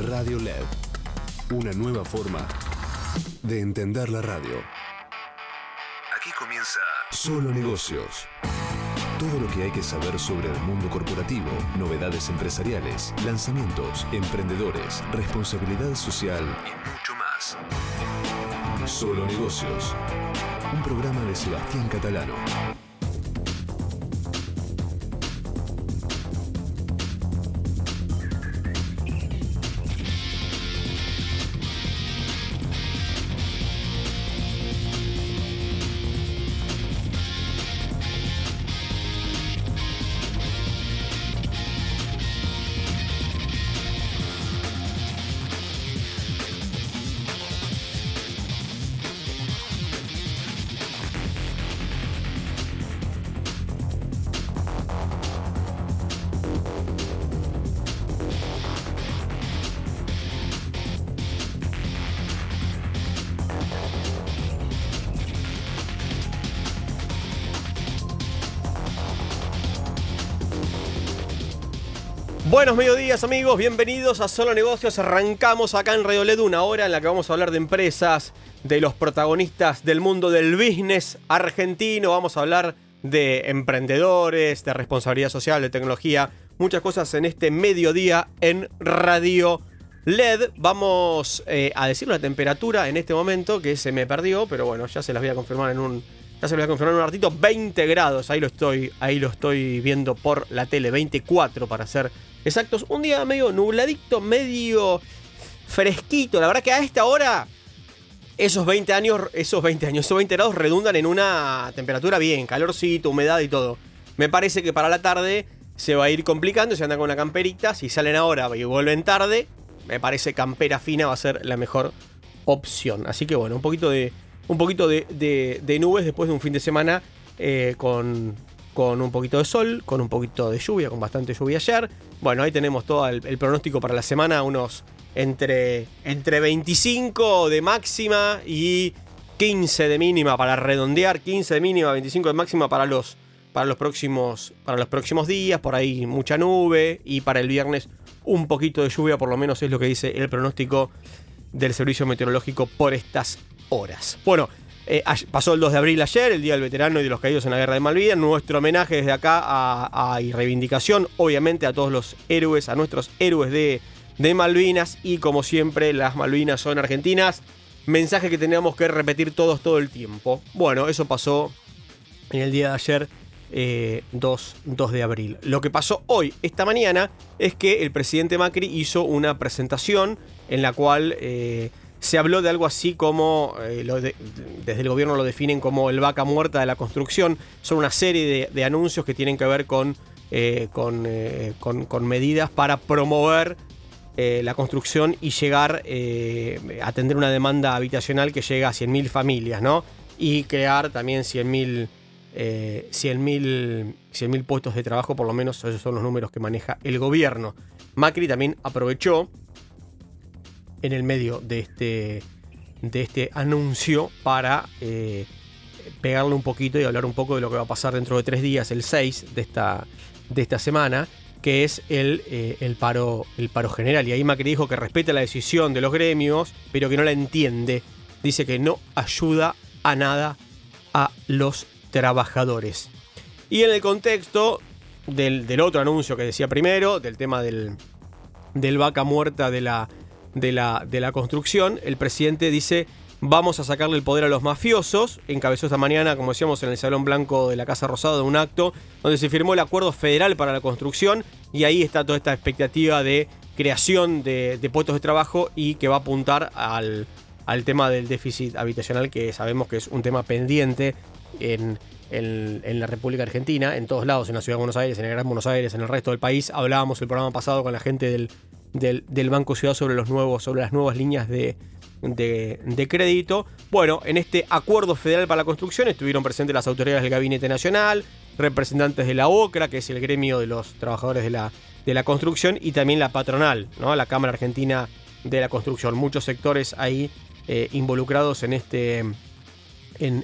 Radio LED. Una nueva forma de entender la radio. Aquí comienza Solo Negocios. Todo lo que hay que saber sobre el mundo corporativo, novedades empresariales, lanzamientos, emprendedores, responsabilidad social y mucho más. Solo Negocios. Un programa de Sebastián Catalano. Amigos, bienvenidos a Solo Negocios. Arrancamos acá en Radio LED una hora en la que vamos a hablar de empresas, de los protagonistas del mundo del business argentino. Vamos a hablar de emprendedores, de responsabilidad social, de tecnología, muchas cosas en este mediodía en Radio LED. Vamos eh, a decir una temperatura en este momento que se me perdió, pero bueno, ya se las voy a confirmar en un se lo voy a confirmar un ratito, 20 grados, ahí lo estoy, ahí lo estoy viendo por la tele, 24 para ser exactos. Un día medio nubladito, medio fresquito. La verdad que a esta hora esos 20 años, esos 20 años, esos 20 grados redundan en una temperatura bien, calorcito, humedad y todo. Me parece que para la tarde se va a ir complicando, se anda con una camperita, si salen ahora y vuelven tarde, me parece campera fina va a ser la mejor opción. Así que bueno, un poquito de, un poquito de, nubes después de un fin de semana eh, con, un poquito de sol, con un poquito de lluvia, con bastante lluvia ayer. Bueno, ahí tenemos todo el, pronóstico para la semana, unos entre, entre 25 de máxima y 15 de mínima para redondear, 15 de mínima, 25 de máxima para los, para los, próximos, para los próximos días, por ahí mucha nube y para el viernes un poquito de lluvia, por lo menos es lo que dice el pronóstico del servicio meteorológico por estas horas. Bueno, eh, pasó el 2 de abril ayer, el Día del Veterano y de los Caídos en la Guerra de Malvinas. Nuestro homenaje desde acá a, y reivindicación, obviamente, a todos los héroes, a nuestros héroes de, Malvinas. Y como siempre, las Malvinas son argentinas. Mensaje que teníamos que repetir todos todo el tiempo. Bueno, eso pasó en el día de ayer, 2, eh, 2, de abril. Lo que pasó hoy, esta mañana, es que el presidente Macri hizo una presentación en la cual... Eh, se habló de algo así como, eh, desde el gobierno lo definen como el vaca muerta de la construcción. Son una serie de, anuncios que tienen que ver con, eh, eh, con, medidas para promover la construcción y llegar a atender una demanda habitacional que llega a 100.000 familias, ¿no? Y crear también 100.000 100.000 puestos de trabajo, por lo menos esos son los números que maneja el gobierno. Macri también aprovechó en el medio de este, de este anuncio para eh, pegarle un poquito y hablar un poco de lo que va a pasar dentro de tres días, el 6 de esta, de esta semana, que es el, eh, el, paro, el paro general. Y ahí Macri dijo que respeta la decisión de los gremios, pero que no la entiende. Dice que no ayuda a nada a los trabajadores. Y en el contexto del, del otro anuncio que decía primero, del tema del, del vaca muerta de la de la, de la construcción, el presidente dice vamos a sacarle el poder a los mafiosos. Encabezó esta mañana, como decíamos, en el Salón Blanco de la Casa Rosada, un acto donde se firmó el acuerdo federal para la construcción y ahí está toda esta expectativa de creación de, puestos de trabajo y que va a apuntar al, al, tema del déficit habitacional, que sabemos que es un tema pendiente en, en, la República Argentina, en todos lados, en la Ciudad de Buenos Aires, en el Gran Buenos Aires, en el resto del país. Hablábamos el programa pasado con la gente del del, Banco Ciudad sobre, los nuevos, sobre las nuevas líneas de, de, crédito. Bueno, en este acuerdo federal para la construcción estuvieron presentes las autoridades del Gabinete Nacional, representantes de la OCRA, que es el gremio de los trabajadores de la, de la construcción, y también la patronal, ¿no? la Cámara Argentina de la Construcción. Muchos sectores ahí eh, involucrados en este, en,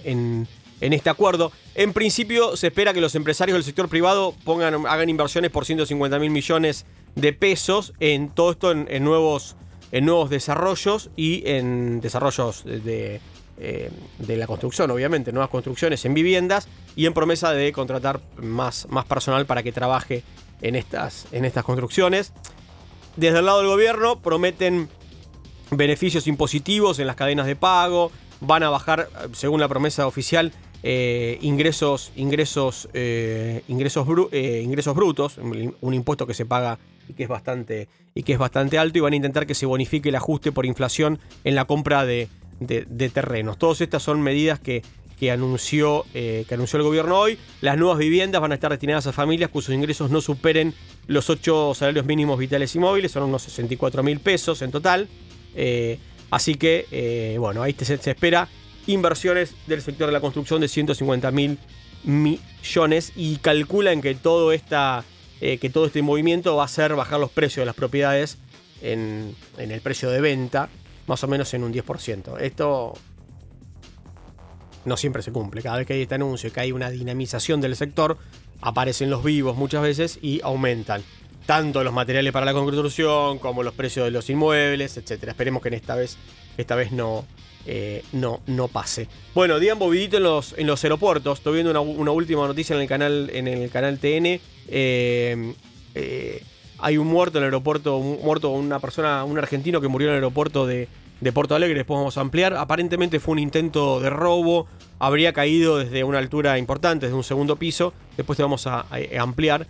en, en, este acuerdo. En principio se espera que los empresarios del sector privado pongan, hagan inversiones por 150 mil millones pesos en todo esto en, nuevos, en nuevos desarrollos y en desarrollos de, eh, de la construcción, obviamente, nuevas construcciones en viviendas y en promesa de contratar más, más personal para que trabaje en estas, en estas construcciones. Desde el lado del gobierno prometen beneficios impositivos en las cadenas de pago, van a bajar, según la promesa oficial, eh, ingresos, ingresos, eh, ingresos brutos, un impuesto que se paga y que, es bastante, y que es bastante alto, y van a intentar que se bonifique el ajuste por inflación en la compra de, terrenos. Todas estas son medidas que, que, anunció, que anunció el gobierno hoy. Las nuevas viviendas van a estar destinadas a familias cuyos ingresos no superen los 8 salarios mínimos vitales y móviles, son unos 64 mil pesos en total. así que, bueno, ahí se, se espera inversiones del sector de la construcción de 150 mil millones y calculan que todo, esta, eh, que todo este movimiento va a hacer bajar los precios de las propiedades en, el precio de venta, más o menos en un 10%. Esto no siempre se cumple. Cada vez que hay este anuncio, que hay una dinamización del sector, aparecen los vivos muchas veces y aumentan tanto los materiales para la construcción como los precios de los inmuebles, etc. Esperemos que en esta vez, esta vez no, eh, no, no pase. Bueno, día movidito en los, en los aeropuertos. Estoy viendo una, última noticia en el canal, en el canal TN. Eh, eh, hay un muerto en el aeropuerto, un muerto una persona, un argentino que murió en el aeropuerto de, de Porto Alegre. Después vamos a ampliar. Aparentemente fue un intento de robo. Habría caído desde una altura importante, desde un segundo piso. Después te vamos a, ampliar.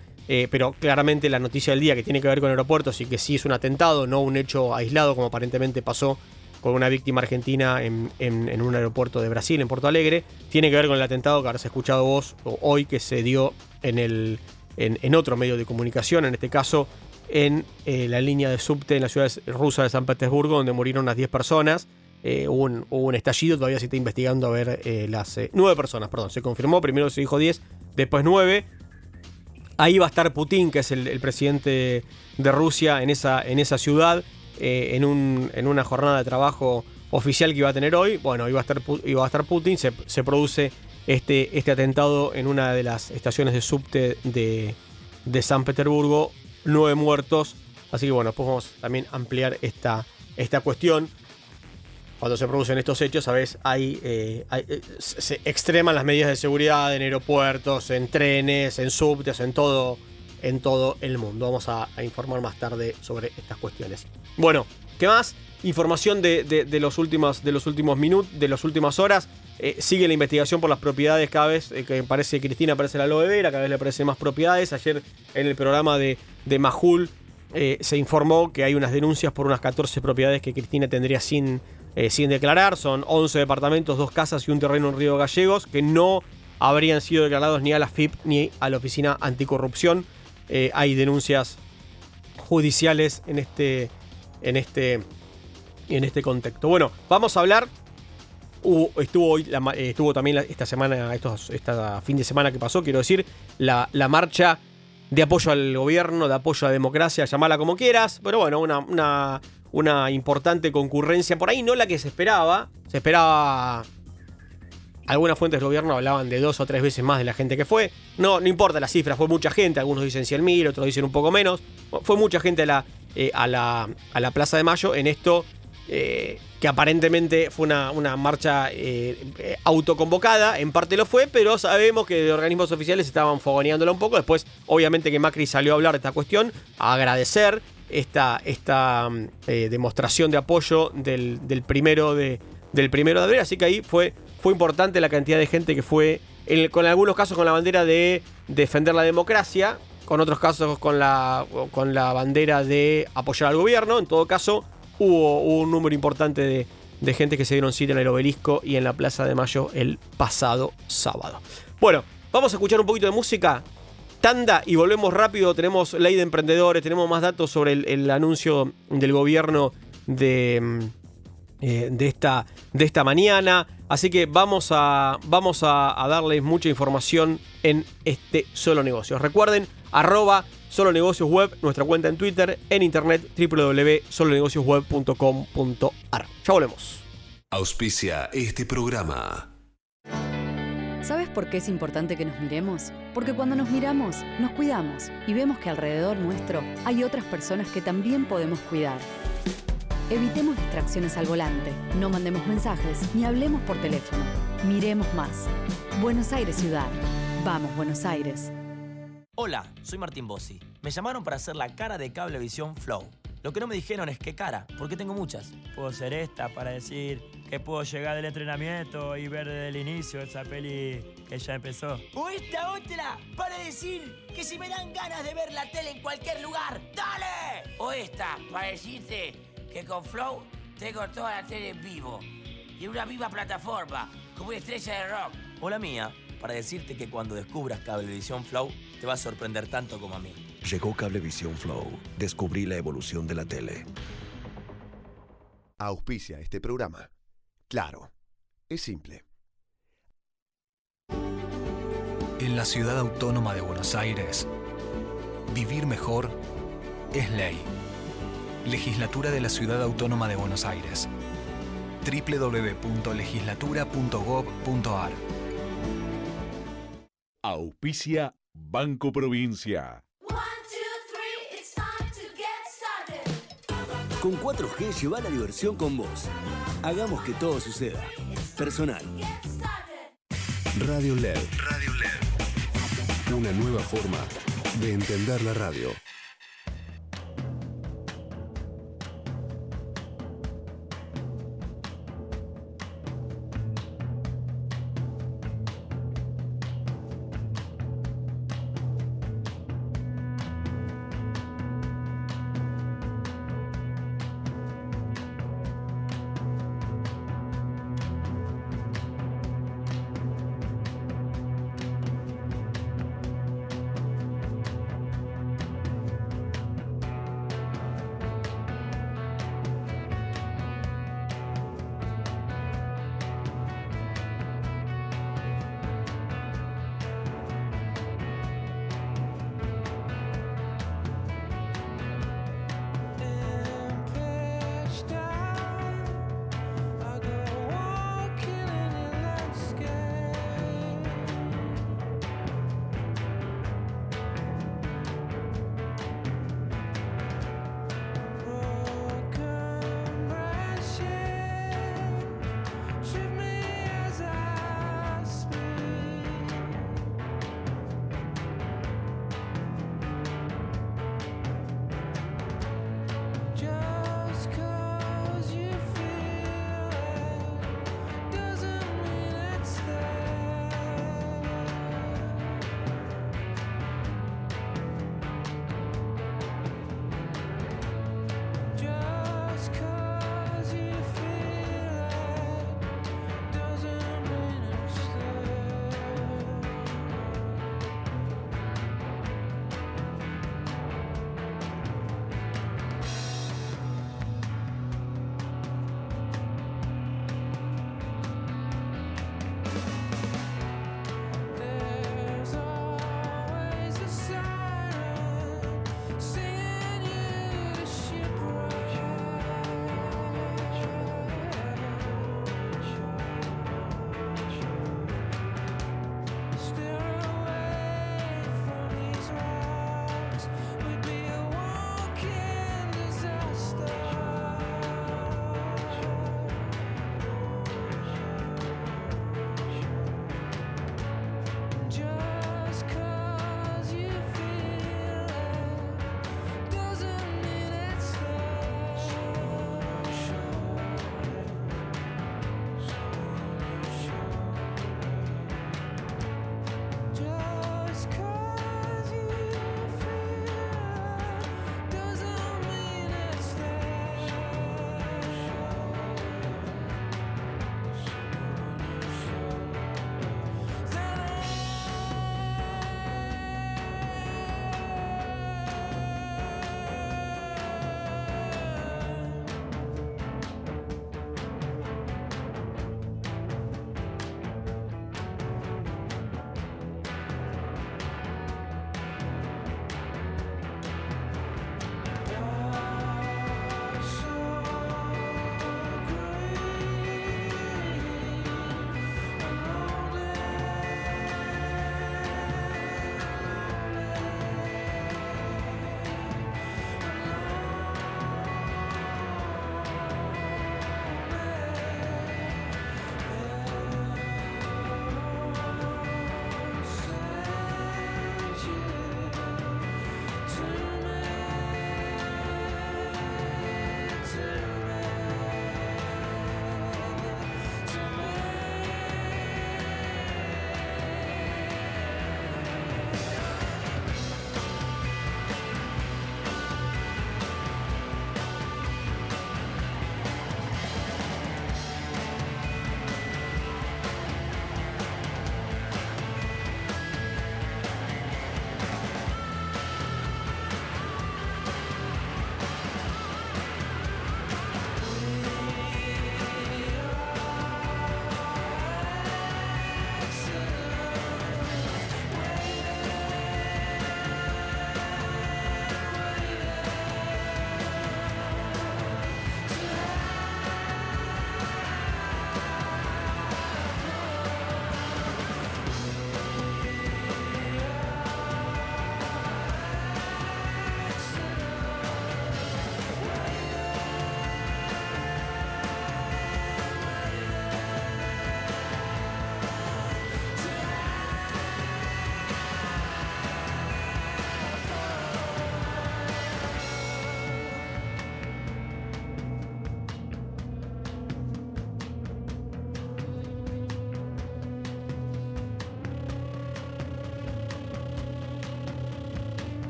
pero claramente la noticia del día que tiene que ver con aeropuertos y que sí es un atentado, no un hecho aislado como aparentemente pasó con una víctima argentina en, un aeropuerto de Brasil, en Porto Alegre. Tiene que ver con el atentado que habrás escuchado vos hoy que se dio en, el, en, otro medio de comunicación, en este caso en eh, la línea de subte en la ciudad rusa de San Petersburgo, donde murieron unas 10 personas. Eh, hubo, un, estallido, todavía se está investigando a ver eh, las 9 personas, perdón, se confirmó, primero se dijo 10, después 9. Ahí va a estar Putin, que es el, presidente de Rusia en en esa ciudad. Eh, en, un, en, una jornada de trabajo oficial que iba a tener hoy. Bueno, iba a estar, iba a estar Putin, se, produce este, este atentado en una de las estaciones de subte de, San Petersburgo, nueve muertos. Así que bueno, podemos también ampliar esta, cuestión. Cuando se producen estos hechos, ¿sabes? Hay, eh, eh, se extreman las medidas de seguridad en aeropuertos, en trenes, en subtes, en todo, en todo el mundo. Vamos a, informar más tarde sobre estas cuestiones. Bueno, ¿qué más? Información de, los, últimos, de los últimos minutos, de las últimas horas. Eh, sigue la investigación por las propiedades cada vez, eh, que parece Cristina parece la aloe vera, cada vez le aparecen más propiedades. Ayer en el programa de, de Majul eh, se informó que hay unas denuncias por unas 14 propiedades que Cristina tendría sin, sin declarar. Son 11 departamentos, dos casas y un terreno en Río Gallegos que no habrían sido declarados ni a la FIP ni a la Oficina Anticorrupción. Hay denuncias judiciales en este, en este, en este contexto. Bueno, vamos a hablar. estuvo, hoy, eh, estuvo también esta semana, estos, esta fin de semana que pasó, quiero decir, la, marcha de apoyo al gobierno, de apoyo a la democracia, llamala como quieras, pero bueno, una, una, importante concurrencia por ahí, no la que se esperaba. Se esperaba algunas fuentes del gobierno hablaban de dos o tres veces más de la gente que fue. No, no importa la cifra, fue mucha gente. Algunos dicen 100.000, otros dicen un poco menos. Fue mucha gente a la, eh, a la, a la Plaza de Mayo en esto eh, que aparentemente fue una, una marcha eh, autoconvocada. En parte lo fue, pero sabemos que de organismos oficiales estaban fogoneándola un poco. Después, obviamente, que Macri salió a hablar de esta cuestión, a agradecer esta, esta demostración de apoyo del, del primero de del primero de abril, así que ahí fue fue importante la cantidad de gente que fue, con algunos casos con la bandera de defender la democracia, con otros casos con la, con la bandera de apoyar al gobierno. En todo caso, hubo, un número importante de, de gente que se dieron cita en el obelisco y en la Plaza de Mayo el pasado sábado. Bueno, vamos a escuchar un poquito de música. Tanda y volvemos rápido. Tenemos ley de emprendedores, tenemos más datos sobre el anuncio del gobierno de mm, eh, de, esta, de esta mañana. Así que vamos a, vamos a, darles mucha información en este Solo Negocios. Recuerden, arroba Solo Negocios Web, nuestra cuenta en Twitter, en internet www.solonegociosweb.com.ar. Ya volvemos. Auspicia este programa. ¿Sabes por qué es importante que nos miremos? Porque cuando nos miramos, nos cuidamos y vemos que alrededor nuestro hay otras personas que también podemos cuidar. Evitemos distracciones al volante, no mandemos mensajes ni hablemos por teléfono. Miremos más. Buenos Aires Ciudad. Vamos, Buenos Aires. Hola, soy Martín Bossi. Me llamaron para hacer la cara de Cablevisión Flow. Lo que no me dijeron es qué cara, porque tengo muchas. Puedo ser esta para decir que puedo llegar del entrenamiento y ver desde el inicio esa peli que ya empezó. O esta otra para decir que si me dan ganas de ver la tele en cualquier lugar, ¡dale! O esta para decirte que con Flow tengo toda la tele en vivo y en una viva plataforma, como una estrella de rock. O la mía, para decirte que cuando descubras Cablevisión Flow, te va a sorprender tanto como a mí. Llegó Cablevisión Flow. Descubrí la evolución de la tele. Auspicia este programa. Claro, es simple. En la ciudad autónoma de Buenos Aires, vivir mejor es ley. Legislatura de la Ciudad Autónoma de Buenos Aires. www.legislatura.gov.ar Auspicia Banco Provincia. Con 4G lleva la diversión con vos. Hagamos que todo suceda. Personal. Radio LED. Radio LED. Una nueva forma de entender la radio.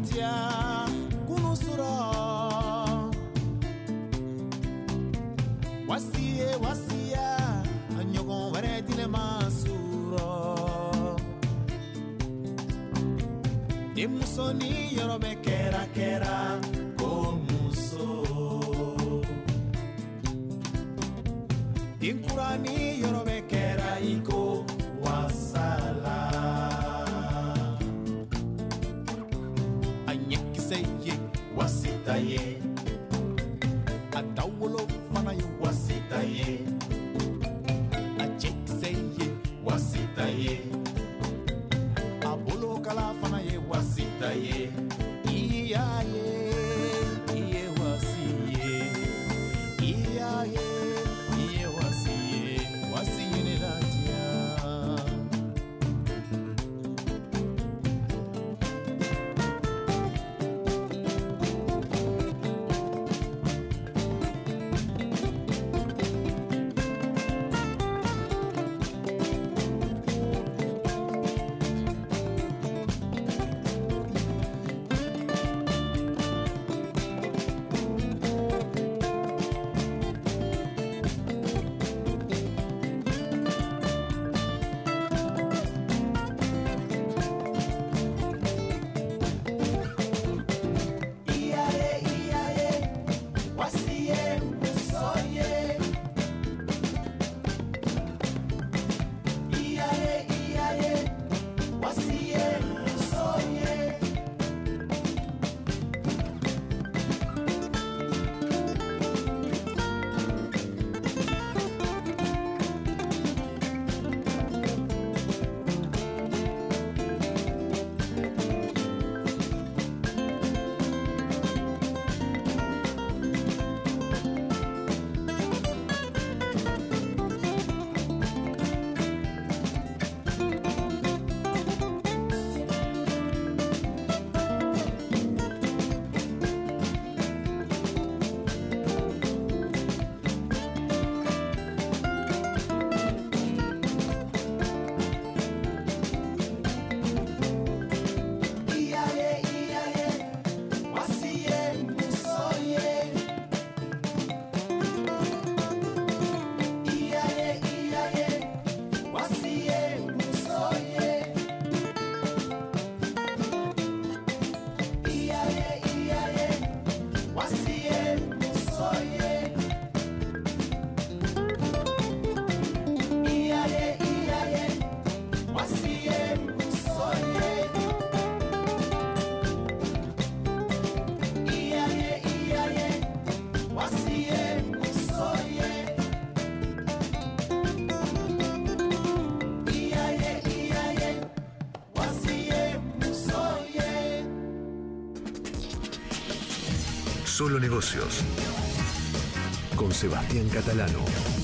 Katia. Solo negocios. Con Sebastián Catalano.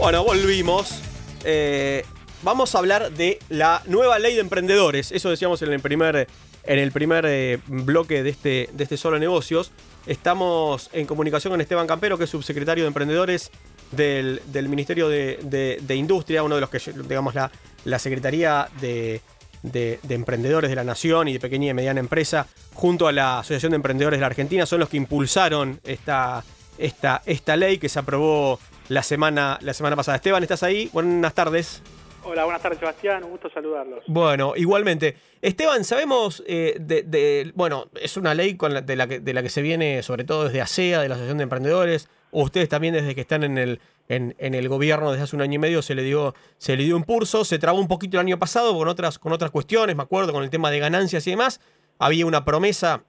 Bueno, volvimos. Eh, vamos a hablar de la nueva ley de emprendedores. Eso decíamos en el primer, en el primer eh, bloque de este, de este Solo Negocios. Estamos en comunicación con Esteban Campero, que es subsecretario de Emprendedores del, del Ministerio de, Industria, uno de los que, digamos, la, la Secretaría de, de- de Emprendedores de la Nación y de Pequeña y Mediana Empresa, junto a la Asociación de Emprendedores de la Argentina, son los que impulsaron esta, esta, esta ley que se aprobó la semana, la semana pasada. Esteban, ¿estás ahí? Buenas tardes. Hola, buenas tardes Sebastián, un gusto saludarlos. Bueno, igualmente. Esteban, sabemos eh, de, de- Bueno, es una ley con la- de, la que, de la que se viene sobre todo desde ASEA, de la Asociación de Emprendedores, ustedes también desde que están en el, en, en el gobierno desde hace un año y medio se le dio, se le dio impulso, se trabó un poquito el año pasado con otras, con otras cuestiones, me acuerdo, con el tema de ganancias y demás. Había una promesa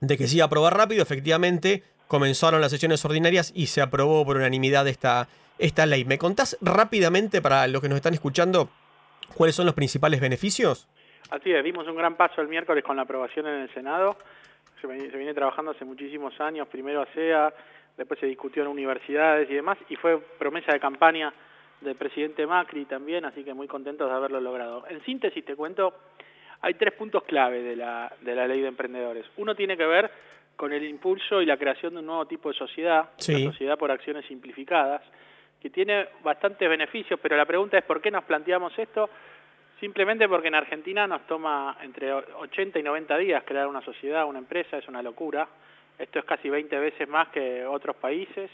de que se iba a aprobar rápido, efectivamente comenzaron las sesiones ordinarias y se aprobó por unanimidad esta, esta ley. ¿Me contás rápidamente para los que nos están escuchando cuáles son los principales beneficios? Así es, dimos un gran paso el miércoles con la aprobación en el Senado. Se, viene trabajando hace muchísimos años, primero ASEA, después se discutió en universidades y demás, y fue promesa de campaña del presidente Macri también, así que muy contentos de haberlo logrado. En síntesis te cuento, hay tres puntos clave de la, de la ley de emprendedores. Uno tiene que ver con el impulso y la creación de un nuevo tipo de sociedad, Sí. la sociedad por acciones simplificadas, que tiene bastantes beneficios, pero la pregunta es por qué nos planteamos esto. Simplemente porque en Argentina nos toma entre 80 y 90 días crear una sociedad, una empresa, es una locura. Esto es casi 20 veces más que otros países.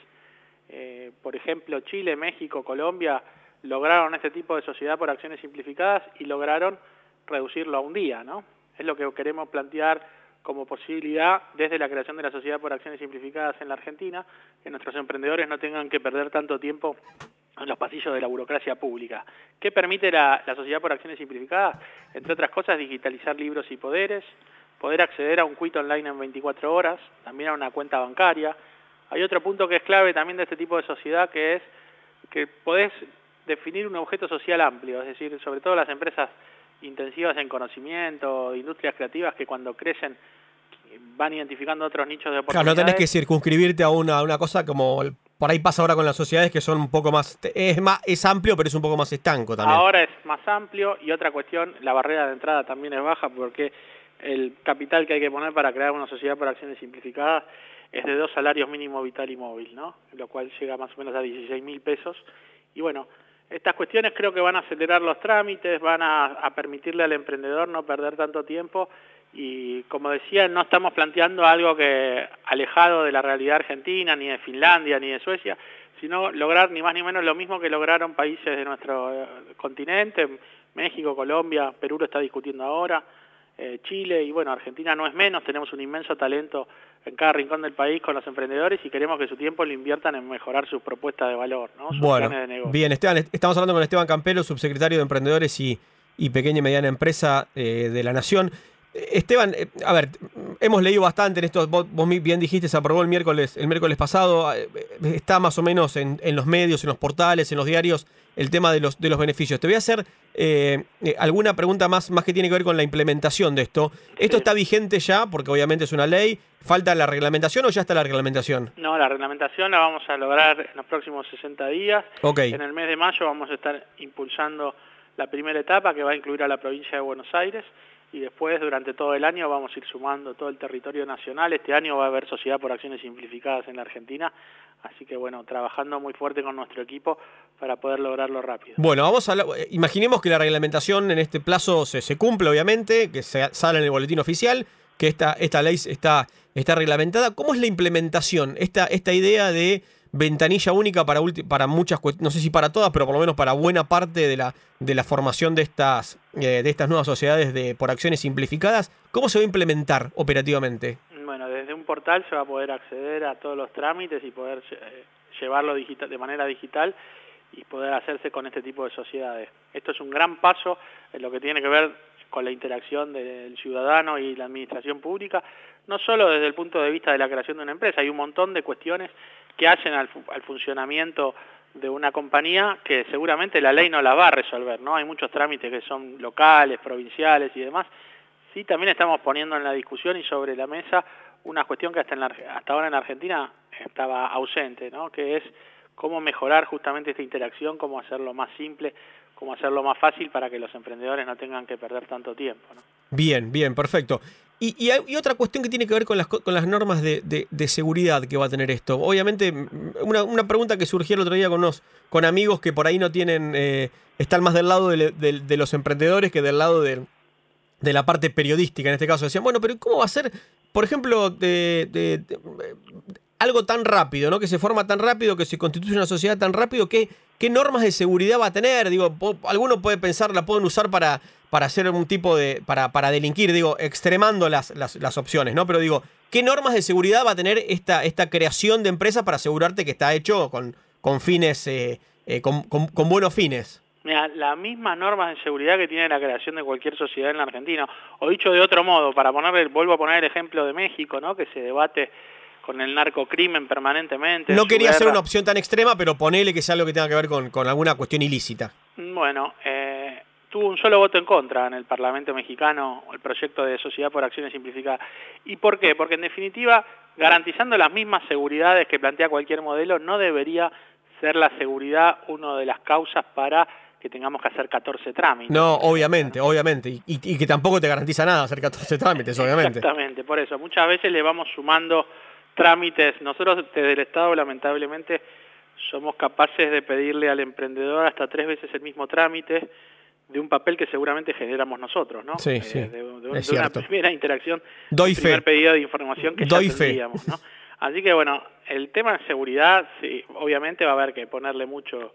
Eh, por ejemplo, Chile, México, Colombia lograron este tipo de sociedad por acciones simplificadas y lograron reducirlo a un día, ¿no? Es lo que queremos plantear como posibilidad desde la creación de la sociedad por acciones simplificadas en la Argentina, que nuestros emprendedores no tengan que perder tanto tiempo en los pasillos de la burocracia pública. ¿Qué permite la, sociedad por acciones simplificadas? Entre otras cosas, digitalizar libros y poderes, poder acceder a un quit online en 24 horas, también a una cuenta bancaria. Hay otro punto que es clave también de este tipo de sociedad, que es que podés definir un objeto social amplio, es decir, sobre todo las empresas intensivas en conocimiento, industrias creativas que cuando crecen van identificando otros nichos de Claro, oportunidades. no tenés que circunscribirte a una, a una cosa como el- por ahí pasa ahora con las sociedades que son un poco más es más es amplio pero es un poco más estanco también. Ahora es más amplio y otra cuestión, la barrera de entrada también es baja porque el capital que hay que poner para crear una sociedad por acciones simplificadas es de dos salarios mínimo vital y móvil, ¿no? Lo cual llega más o menos a 16 mil pesos. Y bueno, estas cuestiones creo que van a acelerar los trámites, van a, permitirle al emprendedor no perder tanto tiempo y como decía, no estamos planteando algo que alejado de la realidad argentina, ni de Finlandia, ni de Suecia, sino lograr ni más ni menos lo mismo que lograron países de nuestro eh, continente, México, Colombia, Perú lo está discutiendo ahora, eh, Chile y bueno, Argentina no es menos, tenemos un inmenso talento en cada rincón del país con los emprendedores y queremos que su tiempo lo inviertan en mejorar sus propuestas de valor, ¿no? sus Bueno, planes de negocio. bien, Esteban, est- estamos hablando con Esteban Campero, subsecretario de Emprendedores y, y Pequeña y Mediana Empresa eh, de la Nación. Esteban, eh, a ver, hemos leído bastante en esto, vos, bien dijiste, se aprobó el miércoles, el miércoles pasado, eh, eh, está más o menos en, en los medios, en los portales, en los diarios, el tema de los, de los beneficios. Te voy a hacer eh, eh, alguna pregunta más, más que tiene que ver con la implementación de esto. ¿Esto está vigente ya? Porque obviamente es una ley. ¿Falta la reglamentación o ya está la reglamentación? No, la reglamentación la vamos a lograr en los próximos 60 días. Ok. En el mes de mayo vamos a estar impulsando la primera etapa que va a incluir a la provincia de Buenos Aires y después durante todo el año vamos a ir sumando todo el territorio nacional. Este año va a haber sociedad por acciones simplificadas en la Argentina, así que bueno, trabajando muy fuerte con nuestro equipo para poder lograrlo rápido. Bueno, vamos a eh, imaginemos que la reglamentación en este plazo se, se cumple, obviamente, que se sale en el boletín oficial, que esta, esta ley está, está reglamentada. ¿Cómo es la implementación? Esta, esta idea de ventanilla única para, para muchas cuest- no sé si para todas, pero por lo menos para buena parte de la, de la formación de estas, eh, de estas nuevas sociedades de, por acciones simplificadas, ¿cómo se va a implementar operativamente? Bueno, desde un portal se va a poder acceder a todos los trámites y poder eh, llevarlo de manera digital y poder hacerse con este tipo de sociedades. Esto es un gran paso en lo que tiene que ver con la interacción del ciudadano y la administración pública, no solo desde el punto de vista de la creación de una empresa, hay un montón de cuestiones que hacen al, fu- al funcionamiento de una compañía que seguramente la ley no la va a resolver, ¿no? Hay muchos trámites que son locales, provinciales y demás. Sí, también estamos poniendo en la discusión y sobre la mesa una cuestión que hasta, ahora en Argentina estaba ausente, ¿no? Que es cómo mejorar justamente esta interacción, cómo hacerlo más simple, cómo hacerlo más fácil para que los emprendedores no tengan que perder tanto tiempo. Bien, bien, perfecto. Y, y, otra cuestión que tiene que ver con las, co- con las normas de, de- seguridad que va a tener esto. Obviamente, una, una pregunta que surgió el otro día con, con amigos que por ahí no tienen, eh, están más del lado de, de- los emprendedores que del lado de la parte periodística en este caso. Decían, bueno, pero ¿cómo va a ser, por ejemplo, de- algo tan rápido, ¿no? Que se forma tan rápido, que se constituye una sociedad tan rápido, ¿qué, qué normas de seguridad va a tener? Digo, po- alguno puede pensar, la pueden usar para, para hacer un tipo de. para, para delinquir, digo, extremando las, las, las opciones, ¿no? Pero digo, ¿qué normas de seguridad va a tener esta, esta creación de empresa para asegurarte que está hecho con, con fines, eh, eh, con, con- con buenos fines? Mira, las mismas normas de seguridad que tiene la creación de cualquier sociedad en la Argentina, o dicho de otro modo, para poner, vuelvo a poner el ejemplo de México, ¿no? que se debate con el narcocrimen permanentemente. No quería hacer guerra. una opción tan extrema, pero ponele que sea algo que tenga que ver con, con alguna cuestión ilícita. Bueno, eh, tuvo un solo voto en contra en el Parlamento mexicano el proyecto de Sociedad por Acciones Simplificada. ¿Y por qué? Porque en definitiva, garantizando las mismas seguridades que plantea cualquier modelo, no debería ser la seguridad una de las causas para que tengamos que hacer 14 trámites. No, obviamente, obviamente. Y, y- y que tampoco te garantiza nada hacer 14 trámites, obviamente. Exactamente, por eso. Muchas veces le vamos sumando trámites. Nosotros desde el Estado, lamentablemente, somos capaces de pedirle al emprendedor hasta tres veces el mismo trámite de un papel que seguramente generamos nosotros, ¿no? Sí, Eh, sí, de, de un- es de una primera interacción, Doy primer fe. pedido de información que Doy ya fe. tendríamos, ¿no? Así que bueno, el tema de seguridad, sí, obviamente va a haber que ponerle mucho,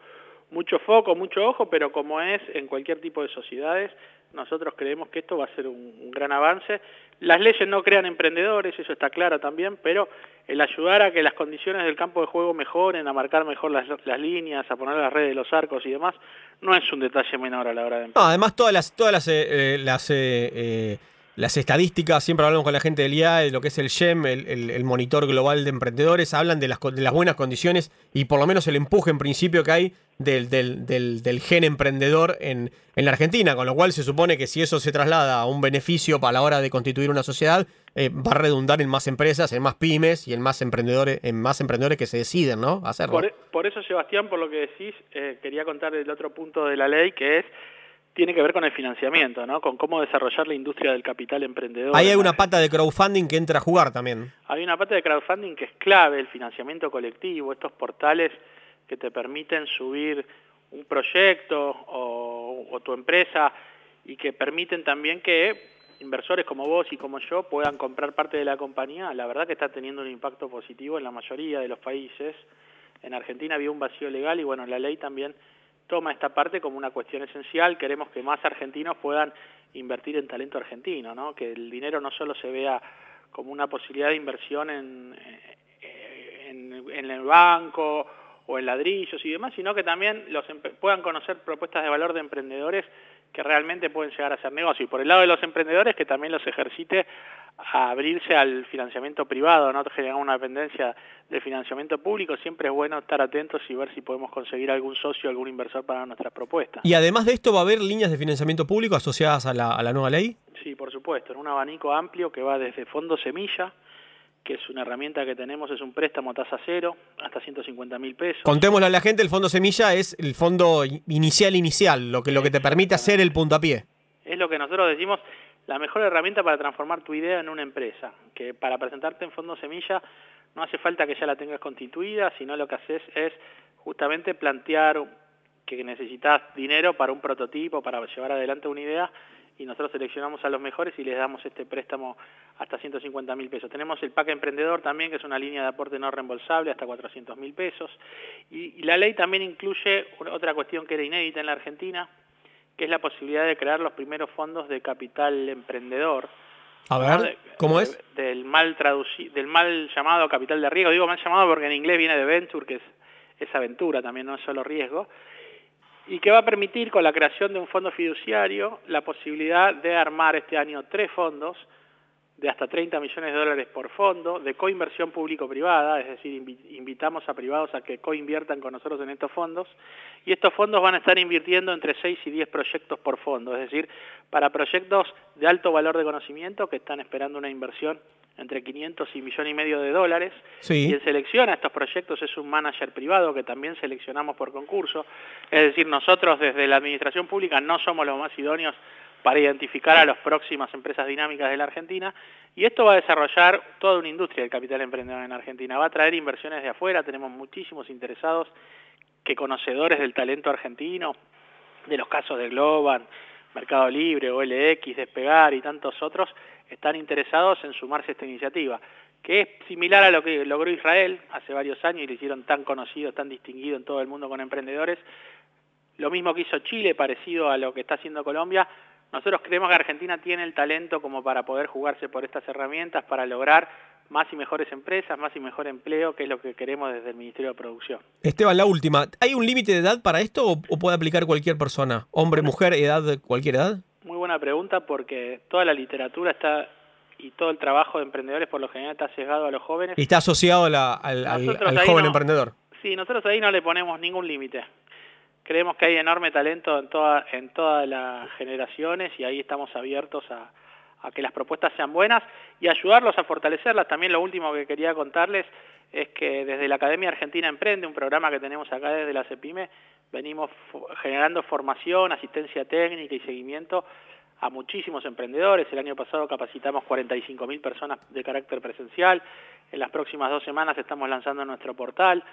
mucho foco, mucho ojo, pero como es en cualquier tipo de sociedades, nosotros creemos que esto va a ser un, gran avance. Las leyes no crean emprendedores, eso está claro también, pero el ayudar a que las condiciones del campo de juego mejoren, a marcar mejor las, líneas, a poner las redes de los arcos y demás, no es un detalle menor a la hora de No, además todas las, todas las, eh, eh, las, eh, las estadísticas, siempre hablamos con la gente del IAE, de lo que es el GEM, el, monitor global de emprendedores, hablan de las, de las buenas condiciones y por lo menos el empuje en principio que hay del, del, del, del gen emprendedor en, en la Argentina, con lo cual se supone que si eso se traslada a un beneficio para la hora de constituir una sociedad, eh, va a redundar en más empresas, en más pymes y en más emprendedores, en más emprendedores que se deciden, ¿no? Hacerlo. Por, e, por eso, Sebastián, por lo que decís, eh, quería contar el otro punto de la ley que es tiene que ver con el financiamiento, ¿no? Con cómo desarrollar la industria del capital emprendedor. Ahí hay una pata de crowdfunding que entra a jugar también. Hay una parte de crowdfunding que es clave, el financiamiento colectivo, estos portales que te permiten subir un proyecto o, o tu empresa y que permiten también que inversores como vos y como yo puedan comprar parte de la compañía, la verdad que está teniendo un impacto positivo en la mayoría de los países. En Argentina había un vacío legal y bueno, la ley también toma esta parte como una cuestión esencial. Queremos que más argentinos puedan invertir en talento argentino, ¿no? que el dinero no solo se vea como una posibilidad de inversión en, eh, en, el banco o en ladrillos y demás, sino que también los puedan conocer propuestas de valor de emprendedores que realmente pueden llegar a ser negocio. Y por el lado de los emprendedores, que también los ejercite a abrirse al financiamiento privado, no generar una dependencia del financiamiento público. Siempre es bueno estar atentos y ver si podemos conseguir algún socio, algún inversor para nuestras propuestas. Y además de esto, ¿va a haber líneas de financiamiento público asociadas a la, a la nueva ley? Sí, por supuesto, en un abanico amplio que va desde Fondo Semilla, que es una herramienta que tenemos, es un préstamo a tasa cero, hasta 150 mil pesos. Contémosle a la gente, el fondo semilla es el fondo inicial inicial, lo que, lo que te permite hacer el puntapié. Es lo que nosotros decimos la mejor herramienta para transformar tu idea en una empresa, que para presentarte en Fondo Semilla no hace falta que ya la tengas constituida, sino lo que haces es justamente plantear que necesitas dinero para un prototipo, para llevar adelante una idea, y nosotros seleccionamos a los mejores y les damos este préstamo hasta 150 mil pesos. Tenemos el PAC Emprendedor también, que es una línea de aporte no reembolsable, hasta 400 mil pesos. Y, y la ley también incluye otra cuestión que era inédita en la Argentina, que es la posibilidad de crear los primeros fondos de capital emprendedor. A ver, ¿cómo es? Del mal del mal llamado capital de riesgo. Digo mal llamado porque en inglés viene de venture, que es, es aventura, también no es solo riesgo. Y que va a permitir con la creación de un fondo fiduciario la posibilidad de armar este año tres fondos de hasta 30 millones de dólares por fondo, de coinversión público-privada, es decir, invi- invitamos a privados a que coinviertan con nosotros en estos fondos, y estos fondos van a estar invirtiendo entre 6 y 10 proyectos por fondo, es decir, para proyectos de alto valor de conocimiento que están esperando una inversión entre 500 y millón y medio de dólares. Sí. Quien selecciona estos proyectos es un manager privado que también seleccionamos por concurso. Es decir, nosotros desde la administración pública no somos los más idóneos para identificar a las próximas empresas dinámicas de la Argentina y esto va a desarrollar toda una industria del capital emprendedor en Argentina. Va a traer inversiones de afuera, tenemos muchísimos interesados que conocedores del talento argentino, de los casos de Globan, Mercado Libre, OLX, Despegar y tantos otros, están interesados en sumarse a esta iniciativa, que es similar a lo que logró Israel hace varios años y lo hicieron tan conocido, tan distinguido en todo el mundo con emprendedores. Lo mismo que hizo Chile, parecido a lo que está haciendo Colombia. Nosotros creemos que Argentina tiene el talento como para poder jugarse por estas herramientas, para lograr más y mejores empresas, más y mejor empleo, que es lo que queremos desde el Ministerio de Producción. Esteban, la última. ¿Hay un límite de edad para esto o, o puede aplicar cualquier persona? Hombre, mujer, edad, cualquier edad. Muy buena pregunta porque toda la literatura está y todo el trabajo de emprendedores por lo general está sesgado a los jóvenes. Y está asociado a la- al, joven no- emprendedor. Sí, nosotros ahí no le ponemos ningún límite. Creemos que hay enorme talento en, en todas las generaciones y ahí estamos abiertos a, a que las propuestas sean buenas y ayudarlos a fortalecerlas. También lo último que quería contarles es que desde la Academia Argentina Emprende, un programa que tenemos acá desde la CEPIME, venimos generando formación, asistencia técnica y seguimiento a muchísimos emprendedores. El año pasado capacitamos 45.000 personas de carácter presencial. En las próximas dos semanas estamos lanzando nuestro portal.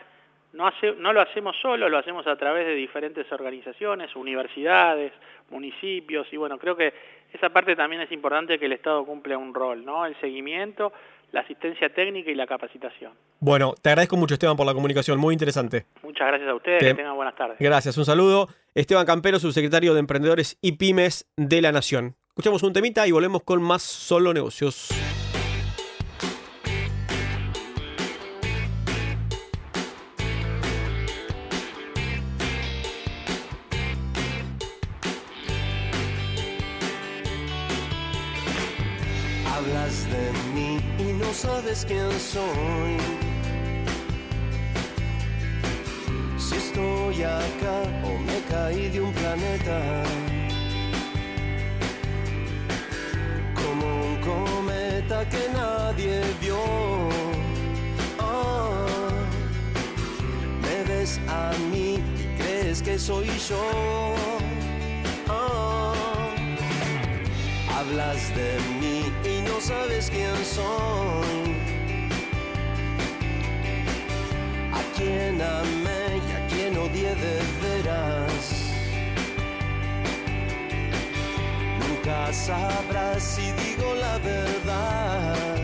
No, hace, no lo hacemos solo, lo hacemos a través de diferentes organizaciones, universidades, municipios, y bueno, creo que esa parte también es importante que el Estado cumpla un rol, ¿no? El seguimiento, la asistencia técnica y la capacitación. Bueno, te agradezco mucho, Esteban, por la comunicación. Muy interesante. Muchas gracias a ustedes, Te- que tengan buenas tardes. Gracias, un saludo. Esteban Campero, subsecretario de Emprendedores y Pymes de la Nación. Escuchamos un temita y volvemos con más Solo Negocios. Sabes quién soy. Si estoy acá o me caí de un planeta. Como un cometa que nadie vio. Ah, me ves a mí y crees que soy yo. Ah, Hablas de mí sabes quién soy. A quien amé y a quien odié de veras. Nunca sabrás si digo la verdad.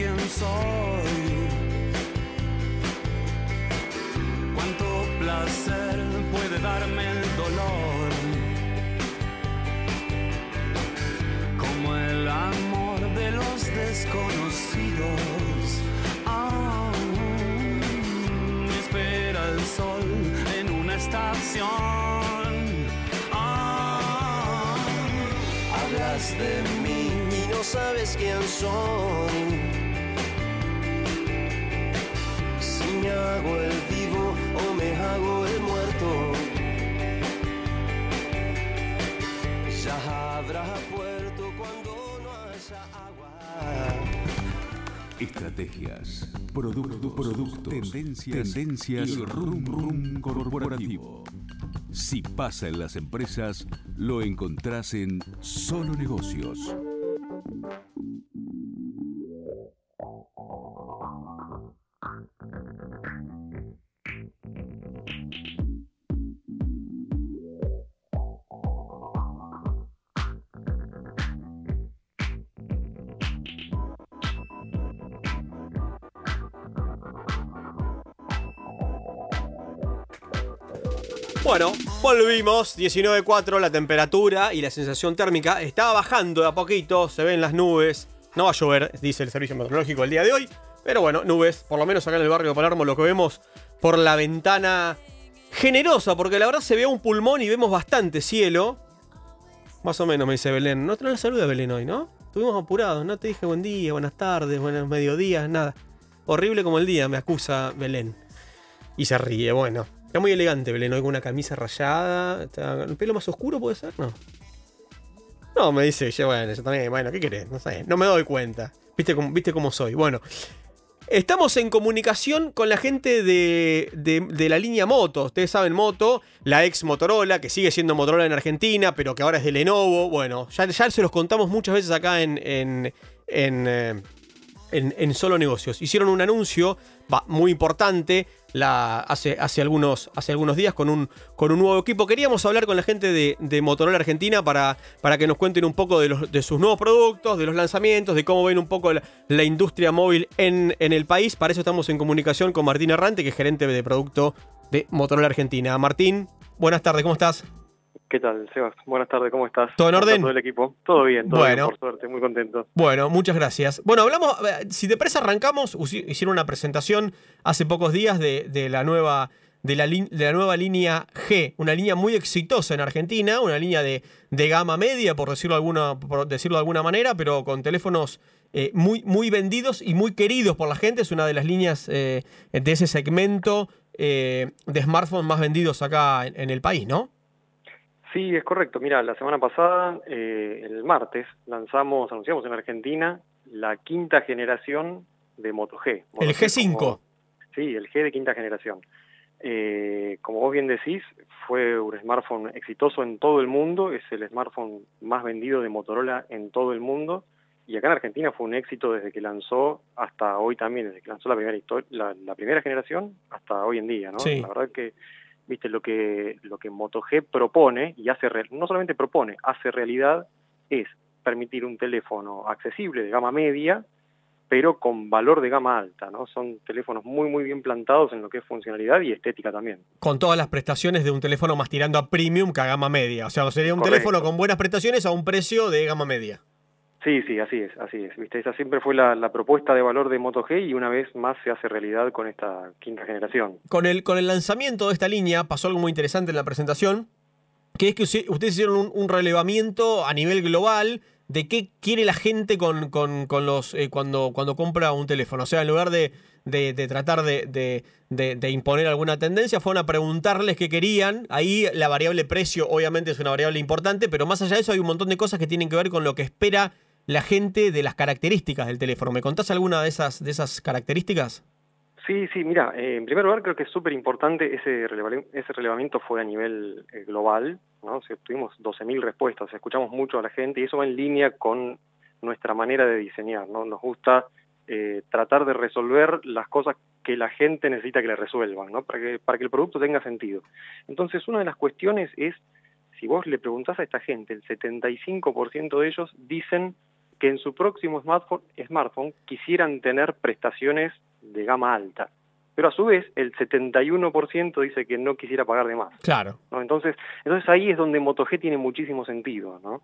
Quién soy. Cuánto placer puede darme el dolor. Como el amor de los desconocidos. Ah, me espera el sol en una estación. Ah, Hablas de mí y no sabes quién soy. Estrategias, producto, productos, tendencias, tendencias y rum rum corporativo. Si pasa en las empresas, lo encontrás en Solo Negocios. Bueno, volvimos, 19.4 la temperatura y la sensación térmica estaba bajando de a poquito, se ven las nubes, no va a llover, dice el servicio meteorológico el día de hoy, pero bueno, nubes, por lo menos acá en el barrio de Palermo lo que vemos por la ventana generosa, porque la verdad se ve un pulmón y vemos bastante cielo. Más o menos me dice Belén, no tenés la salud de Belén hoy, ¿no? Estuvimos apurados, no te dije buen día, buenas tardes, buenos mediodías, nada. Horrible como el día, me acusa Belén. Y se ríe, bueno. Está muy elegante Belén hoy con una camisa rayada. ¿El pelo más oscuro puede ser? No. No, me dice, bueno, yo también, bueno, ¿qué querés? No sé, no me doy cuenta. ¿Viste cómo, viste cómo soy? Bueno, estamos en comunicación con la gente de, de- la línea Moto. Ustedes saben, Moto, la ex Motorola, que sigue siendo Motorola en Argentina, pero que ahora es de Lenovo. Bueno, ya, ya se los contamos muchas veces acá en, en, en, eh, en- Solo Negocios. Hicieron un anuncio muy importante hace, hace, algunos, hace algunos días con un, con un nuevo equipo. Queríamos hablar con la gente de, Motorola Argentina para, para que nos cuenten un poco de, los, de sus nuevos productos, de los lanzamientos, de cómo ven un poco la, la industria móvil en, en el país. Para eso estamos en comunicación con Martín Errante, que es gerente de producto de Motorola Argentina. Martín, buenas tardes, ¿cómo estás? ¿Qué tal, Sebas? Buenas tardes, ¿cómo estás? ¿Todo en ¿Cómo está orden? Todo el equipo. Todo bien, todo Bueno. bien, por suerte, muy contento. Bueno, muchas gracias. Bueno, hablamos, ver, si te parece arrancamos, hicieron una presentación hace pocos días de, de la nueva de la, de la nueva línea G, una línea muy exitosa en Argentina, una línea de, de gama media, por decirlo, alguna, por decirlo de alguna manera, pero con teléfonos eh, muy, muy vendidos y muy queridos por la gente. Es una de las líneas eh, de ese segmento eh, de smartphones más vendidos acá en, en el país, ¿no? Sí, es correcto. Mira, la semana pasada, eh, el martes, lanzamos, anunciamos en Argentina la quinta generación de Moto G. Moto El G5. como- sí, el G de quinta generación. Eh, como vos bien decís, fue un smartphone exitoso en todo el mundo, es el smartphone más vendido de Motorola en todo el mundo. Y acá en Argentina fue un éxito desde que lanzó hasta hoy también, desde que lanzó la primera, la, la primera generación hasta hoy en día, ¿no? Sí. La verdad que, viste, lo que, lo que Moto G propone y hace, no solamente propone, hace realidad, es permitir un teléfono accesible de gama media, pero con valor de gama alta, ¿no? Son teléfonos muy, muy bien plantados en lo que es funcionalidad y estética también. Con todas las prestaciones de un teléfono más tirando a premium que a gama media. O sea, sería un Correcto. teléfono con buenas prestaciones a un precio de gama media. Sí, sí, así es, así es. Viste, esa siempre fue la, propuesta de valor de Moto G y una vez más se hace realidad con esta quinta generación. Con el, con el lanzamiento de esta línea pasó algo muy interesante en la presentación, que es que ustedes hicieron un, relevamiento a nivel global de qué quiere la gente con, con- con los eh, cuando, cuando compra un teléfono. O sea, en lugar de, de- de tratar de- de imponer alguna tendencia, fueron a preguntarles qué querían. Ahí la variable precio obviamente es una variable importante, pero más allá de eso hay un montón de cosas que tienen que ver con lo que espera la gente de las características del teléfono. ¿Me contás alguna de esas, de esas características? Sí, sí, mira, eh, en primer lugar creo que es súper importante ese, releva- ese relevamiento fue a nivel eh, global, ¿no? O sea, tuvimos 12.000 respuestas, escuchamos mucho a la gente y eso va en línea con nuestra manera de diseñar, ¿no? Nos gusta eh, tratar de resolver las cosas que la gente necesita que le resuelvan, ¿no? Para que, para que el producto tenga sentido. Entonces, una de las cuestiones es, si vos le preguntás a esta gente, el 75% de ellos dicen que en su próximo smartphone, smartphone quisieran tener prestaciones de gama alta. Pero a su vez, el 71% dice que no quisiera pagar de más. Claro. ¿no? Entonces, entonces ahí es donde Moto G tiene muchísimo sentido, ¿no?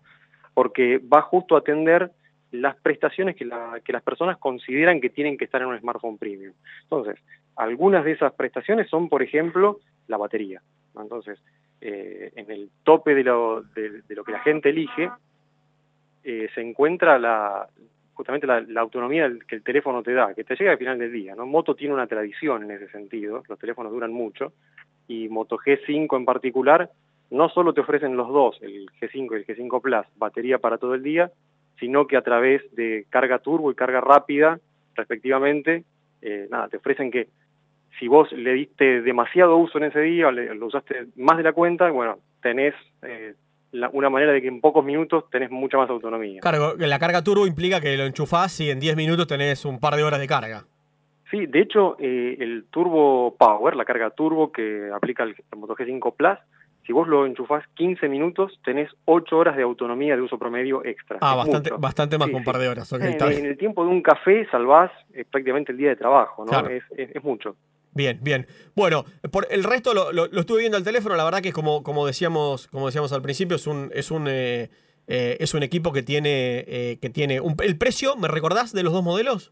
Porque va justo a atender las prestaciones que, la- que las personas consideran que tienen que estar en un smartphone premium. Entonces, algunas de esas prestaciones son, por ejemplo, la batería. ¿no? Entonces, eh, en el tope de lo, de, de lo que la gente elige, eh, se encuentra la, justamente la, la autonomía que el teléfono te da, que te llega al final del día. ¿no? Moto tiene una tradición en ese sentido, los teléfonos duran mucho, y Moto G5 en particular, no solo te ofrecen los dos, el G5 y el G5 Plus, batería para todo el día, sino que a través de carga turbo y carga rápida, respectivamente, eh, nada, te ofrecen que si vos le diste demasiado uso en ese día, le- lo usaste más de la cuenta, bueno, tenés eh, la- una manera de que en pocos minutos tenés mucha más autonomía. Claro, la carga turbo implica que lo enchufás y en 10 minutos tenés un par de horas de carga. Sí, de hecho, eh, el Turbo Power, la carga turbo que aplica el Moto G5 Plus, si vos lo enchufás 15 minutos, tenés 8 horas de autonomía de uso promedio extra. Ah, Es bastante, mucho. bastante más Sí, que un par de horas. ok, en, el tiempo de un café salvás eh, prácticamente el día de trabajo, ¿no? Claro. Es, es- es mucho. Bien, bien. Bueno, por el resto lo, lo- lo estuve viendo al teléfono, la verdad que como, como decíamos, como decíamos al principio, es un, es un, eh, eh, es un equipo que tiene, eh, que tiene un- el precio, ¿me recordás de los dos modelos?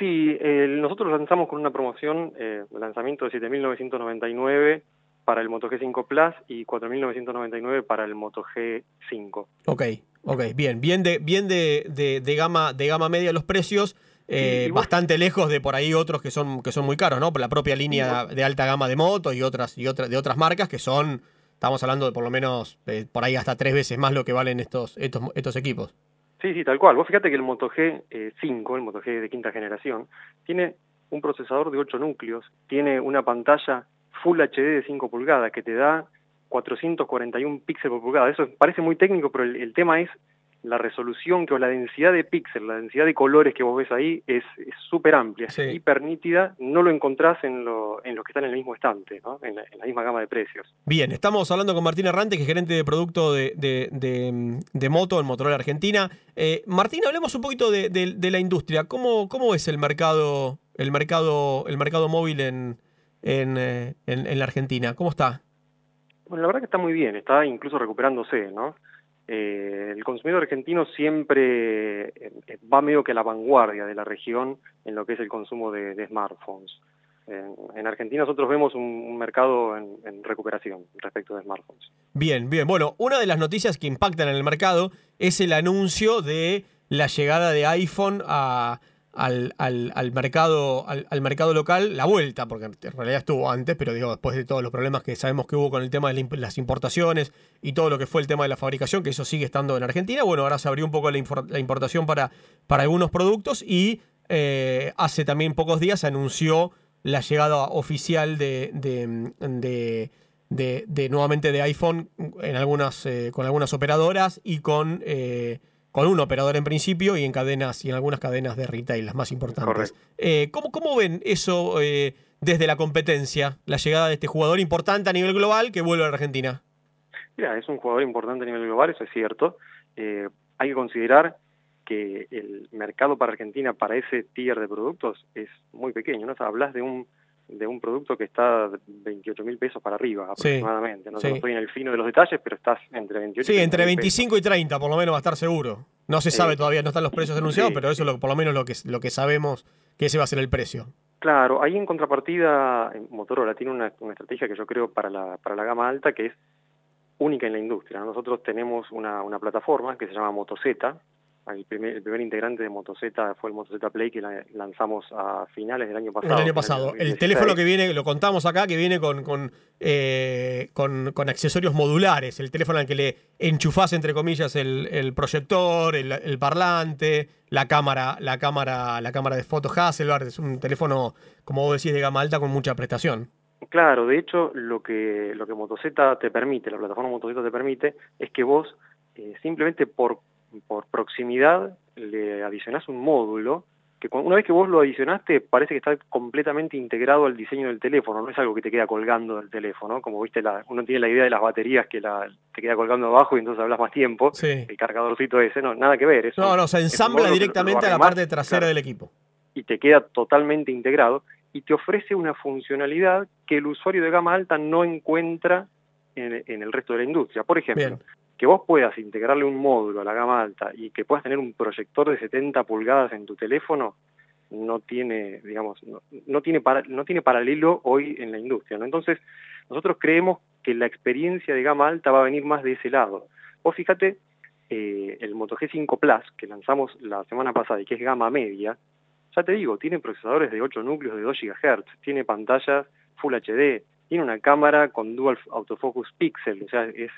Sí, nosotros lanzamos con una promoción, lanzamiento de 7.999 para el Moto G5 Plus y 4.999 para el Moto G5. Ok, ok, bien, bien de, bien de, de, de gama, de gama media los precios, eh, bastante lejos de por ahí otros que son, que son muy caros, ¿no? Por la propia línea de alta gama de moto y otras, y otras, de otras marcas que son, estamos hablando de por lo menos eh, por ahí hasta tres veces más lo que valen estos, estos, estos equipos. Sí, sí, tal cual. Vos fíjate que el Moto G5, el Moto G de quinta generación, tiene un procesador de 8 núcleos, tiene una pantalla Full HD de 5 pulgadas que te da 441 píxeles por pulgada. Eso parece muy técnico, pero el, el tema es la resolución que o la densidad de píxeles, la densidad de colores que vos ves ahí es súper amplia, es hiper nítida, no lo encontrás en, lo, en los que están en el mismo estante, ¿no? en, la, en la misma gama de precios. Bien, estamos hablando con Martín Errante, que es gerente de producto de, de, de- de moto en Motorola Argentina. Eh, Martín, hablemos un poquito de, de- de la industria. ¿Cómo, cómo es el mercado, el mercado, el mercado móvil en, en, eh, en- en la Argentina? ¿Cómo está? Bueno, la verdad que está muy bien, está incluso recuperándose, ¿no? Eh, el consumidor argentino siempre eh, eh, va medio que a la vanguardia de la región en lo que es el consumo de, smartphones. En, en Argentina nosotros vemos un, mercado en recuperación respecto de smartphones. Bien, bien. Bueno, una de las noticias que impactan en el mercado es el anuncio de la llegada de iPhone a- al, al- al mercado, al, mercado local, la vuelta, porque en realidad estuvo antes, pero digo, después de todos los problemas que sabemos que hubo con el tema de las importaciones y todo lo que fue el tema de la fabricación, que eso sigue estando en Argentina, bueno, ahora se abrió un poco la, importación para, para algunos productos y eh, hace también pocos días se anunció la llegada oficial de- de- de nuevamente de iPhone en algunas, eh, con algunas operadoras y con, eh, con un operador en principio y en cadenas y en algunas cadenas de retail, las más importantes. Eh, ¿cómo, ¿Cómo ven eso eh, desde la competencia, la llegada de este jugador importante a nivel global que vuelve a la Argentina? Mira, es un jugador importante a nivel global, eso es cierto. Eh, hay que considerar que el mercado para Argentina para ese tier de productos es muy pequeño, ¿no? O sea, hablas de un de un producto que está 28 mil pesos para arriba Sí, aproximadamente. ¿no? sí. no estoy en el fino de los detalles, pero estás entre 28 Sí, y entre 30.000 pesos. 25 y 30 por lo menos va a estar seguro. No se Eh, sabe todavía, no están los precios anunciados, sí, pero eso es lo, por lo menos lo que, lo que sabemos que ese va a ser el precio. Claro, ahí en contrapartida eh, Motorola tiene una, una estrategia que yo creo para la, para la gama alta que es única en la industria. ¿no? Nosotros tenemos una, una plataforma que se llama MotoZ. El primer, el primer integrante de MotoZ fue el MotoZ Play que la- lanzamos a finales del año pasado. El año pasado. El 2016. teléfono que viene, lo contamos acá, que viene con, con, eh, con, con accesorios modulares. El teléfono al que le enchufás, entre comillas, el, el proyector, el, parlante, la cámara, la cámara, la cámara de fotos Hasselblad. Es un teléfono, como vos decís, de gama alta con mucha prestación. Claro, de hecho, lo que, lo que MotoZ te permite, la plataforma MotoZ te permite, es que vos eh, simplemente por, por proximidad le adicionás un módulo que una vez que vos lo adicionaste parece que está completamente integrado al diseño del teléfono, no es algo que te queda colgando del teléfono, como viste, la, uno tiene la idea de las baterías que la, te queda colgando abajo y entonces hablas más tiempo, el cargadorcito ese, no, nada que ver. es No, no, se ensambla directamente a la parte trasera claro, del equipo. y te queda totalmente integrado y te ofrece una funcionalidad que el usuario de gama alta no encuentra en, en el resto de la industria. Por ejemplo, que vos puedas integrarle un módulo a la gama alta y que puedas tener un proyector de 70 pulgadas en tu teléfono, no tiene, digamos, no, tiene no tiene paralelo hoy en la industria. Entonces, nosotros creemos que la experiencia de gama alta va a venir más de ese lado. Vos fíjate, eh, el Moto G5 Plus, que lanzamos la semana pasada y que es gama media, ya te digo, tiene procesadores de 8 núcleos de 2 GHz, tiene pantallas Full HD, tiene una cámara con Dual Autofocus Pixel, o sea, es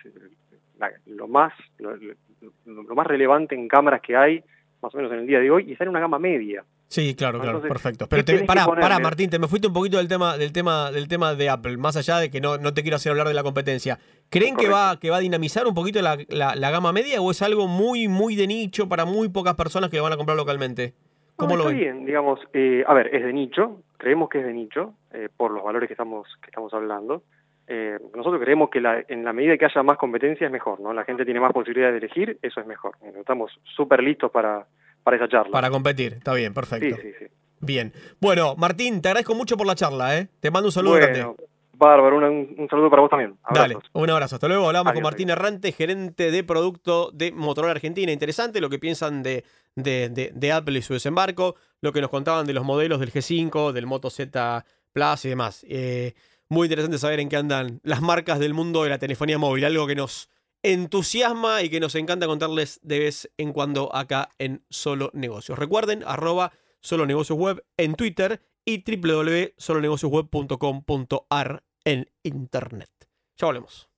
la- lo más lo, más relevante en cámaras que hay, más o menos en el día de hoy, y está en una gama media. Sí, claro, claro, Entonces, perfecto. ¿qué Pero te, pará, pará, Martín, te me fuiste un poquito del tema, del tema, del tema de Apple, más allá de que no, no te quiero hacer hablar de la competencia. ¿Creen que va, que va a dinamizar un poquito la, la- la gama media o es algo muy, muy de nicho para muy pocas personas que lo van a comprar localmente? ¿Cómo No, lo está ven? bien, digamos, eh, a ver, es de nicho, creemos que es de nicho, eh, por los valores que estamos, que estamos hablando. Eh, nosotros creemos que la- en la medida que haya más competencia es mejor, ¿no? La gente tiene más posibilidades de elegir, eso es mejor. Estamos súper listos para, para esa charla. Para competir, está bien, perfecto. Sí, sí, sí. Bien. Bueno, Martín, te agradezco mucho por la charla, ¿eh? Te mando un saludo Bueno, grande. bárbaro, un, un saludo para vos también. Dale, un abrazo. Hasta luego. Hablamos con Adiós, Martín Errante, gerente de producto de Motorola Argentina. Interesante lo que piensan de, de- de- de Apple y su desembarco, lo que nos contaban de los modelos del G5, del Moto Z Plus y demás. Eh, muy interesante saber en qué andan las marcas del mundo de la telefonía móvil, algo que nos entusiasma y que nos encanta contarles de vez en cuando acá en Solo Negocios. Recuerden, arroba Solo Negocios Web en Twitter y www.solonegociosweb.com.ar en Internet. Ya volvemos.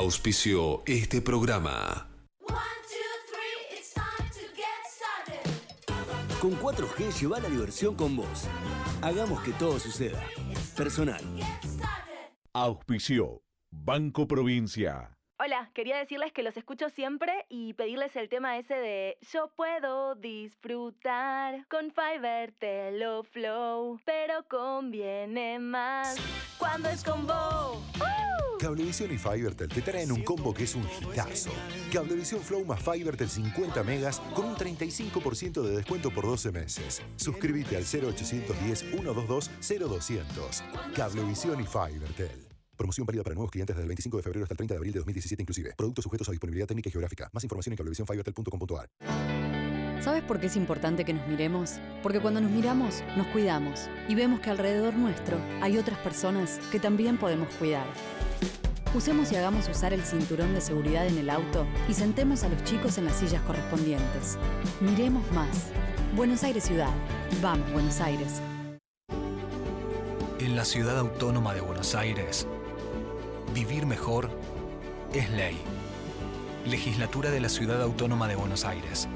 Auspicio este programa. Con 4G lleva la diversión con vos. Hagamos que todo suceda. Personal. Auspicio Banco Provincia. Hola, quería decirles que los escucho siempre y pedirles el tema ese de Yo puedo disfrutar con Fiverr Telo Flow, pero conviene más cuando es con vos. ¡Uh! Cablevisión y Fivertel te traen un combo que es un hitazo. Cablevisión Flow más Fivertel 50 megas con un 35% de descuento por 12 meses. Suscríbete al 0810 122 0200. Cablevisión y Fivertel. Promoción válida para nuevos clientes desde el 25 de febrero hasta el 30 de abril de 2017 inclusive. Productos sujetos a disponibilidad técnica y geográfica. Más información en cablevisiónfivertel.com.ar. ¿Sabes por qué es importante que nos miremos? Porque cuando nos miramos, nos cuidamos y vemos que alrededor nuestro hay otras personas que también podemos cuidar. Usemos y hagamos usar el cinturón de seguridad en el auto y sentemos a los chicos en las sillas correspondientes. Miremos más. Buenos Aires Ciudad. Vamos, Buenos Aires. En la ciudad autónoma de Buenos Aires, vivir mejor es ley. Legislatura de la Ciudad Autónoma de Buenos Aires.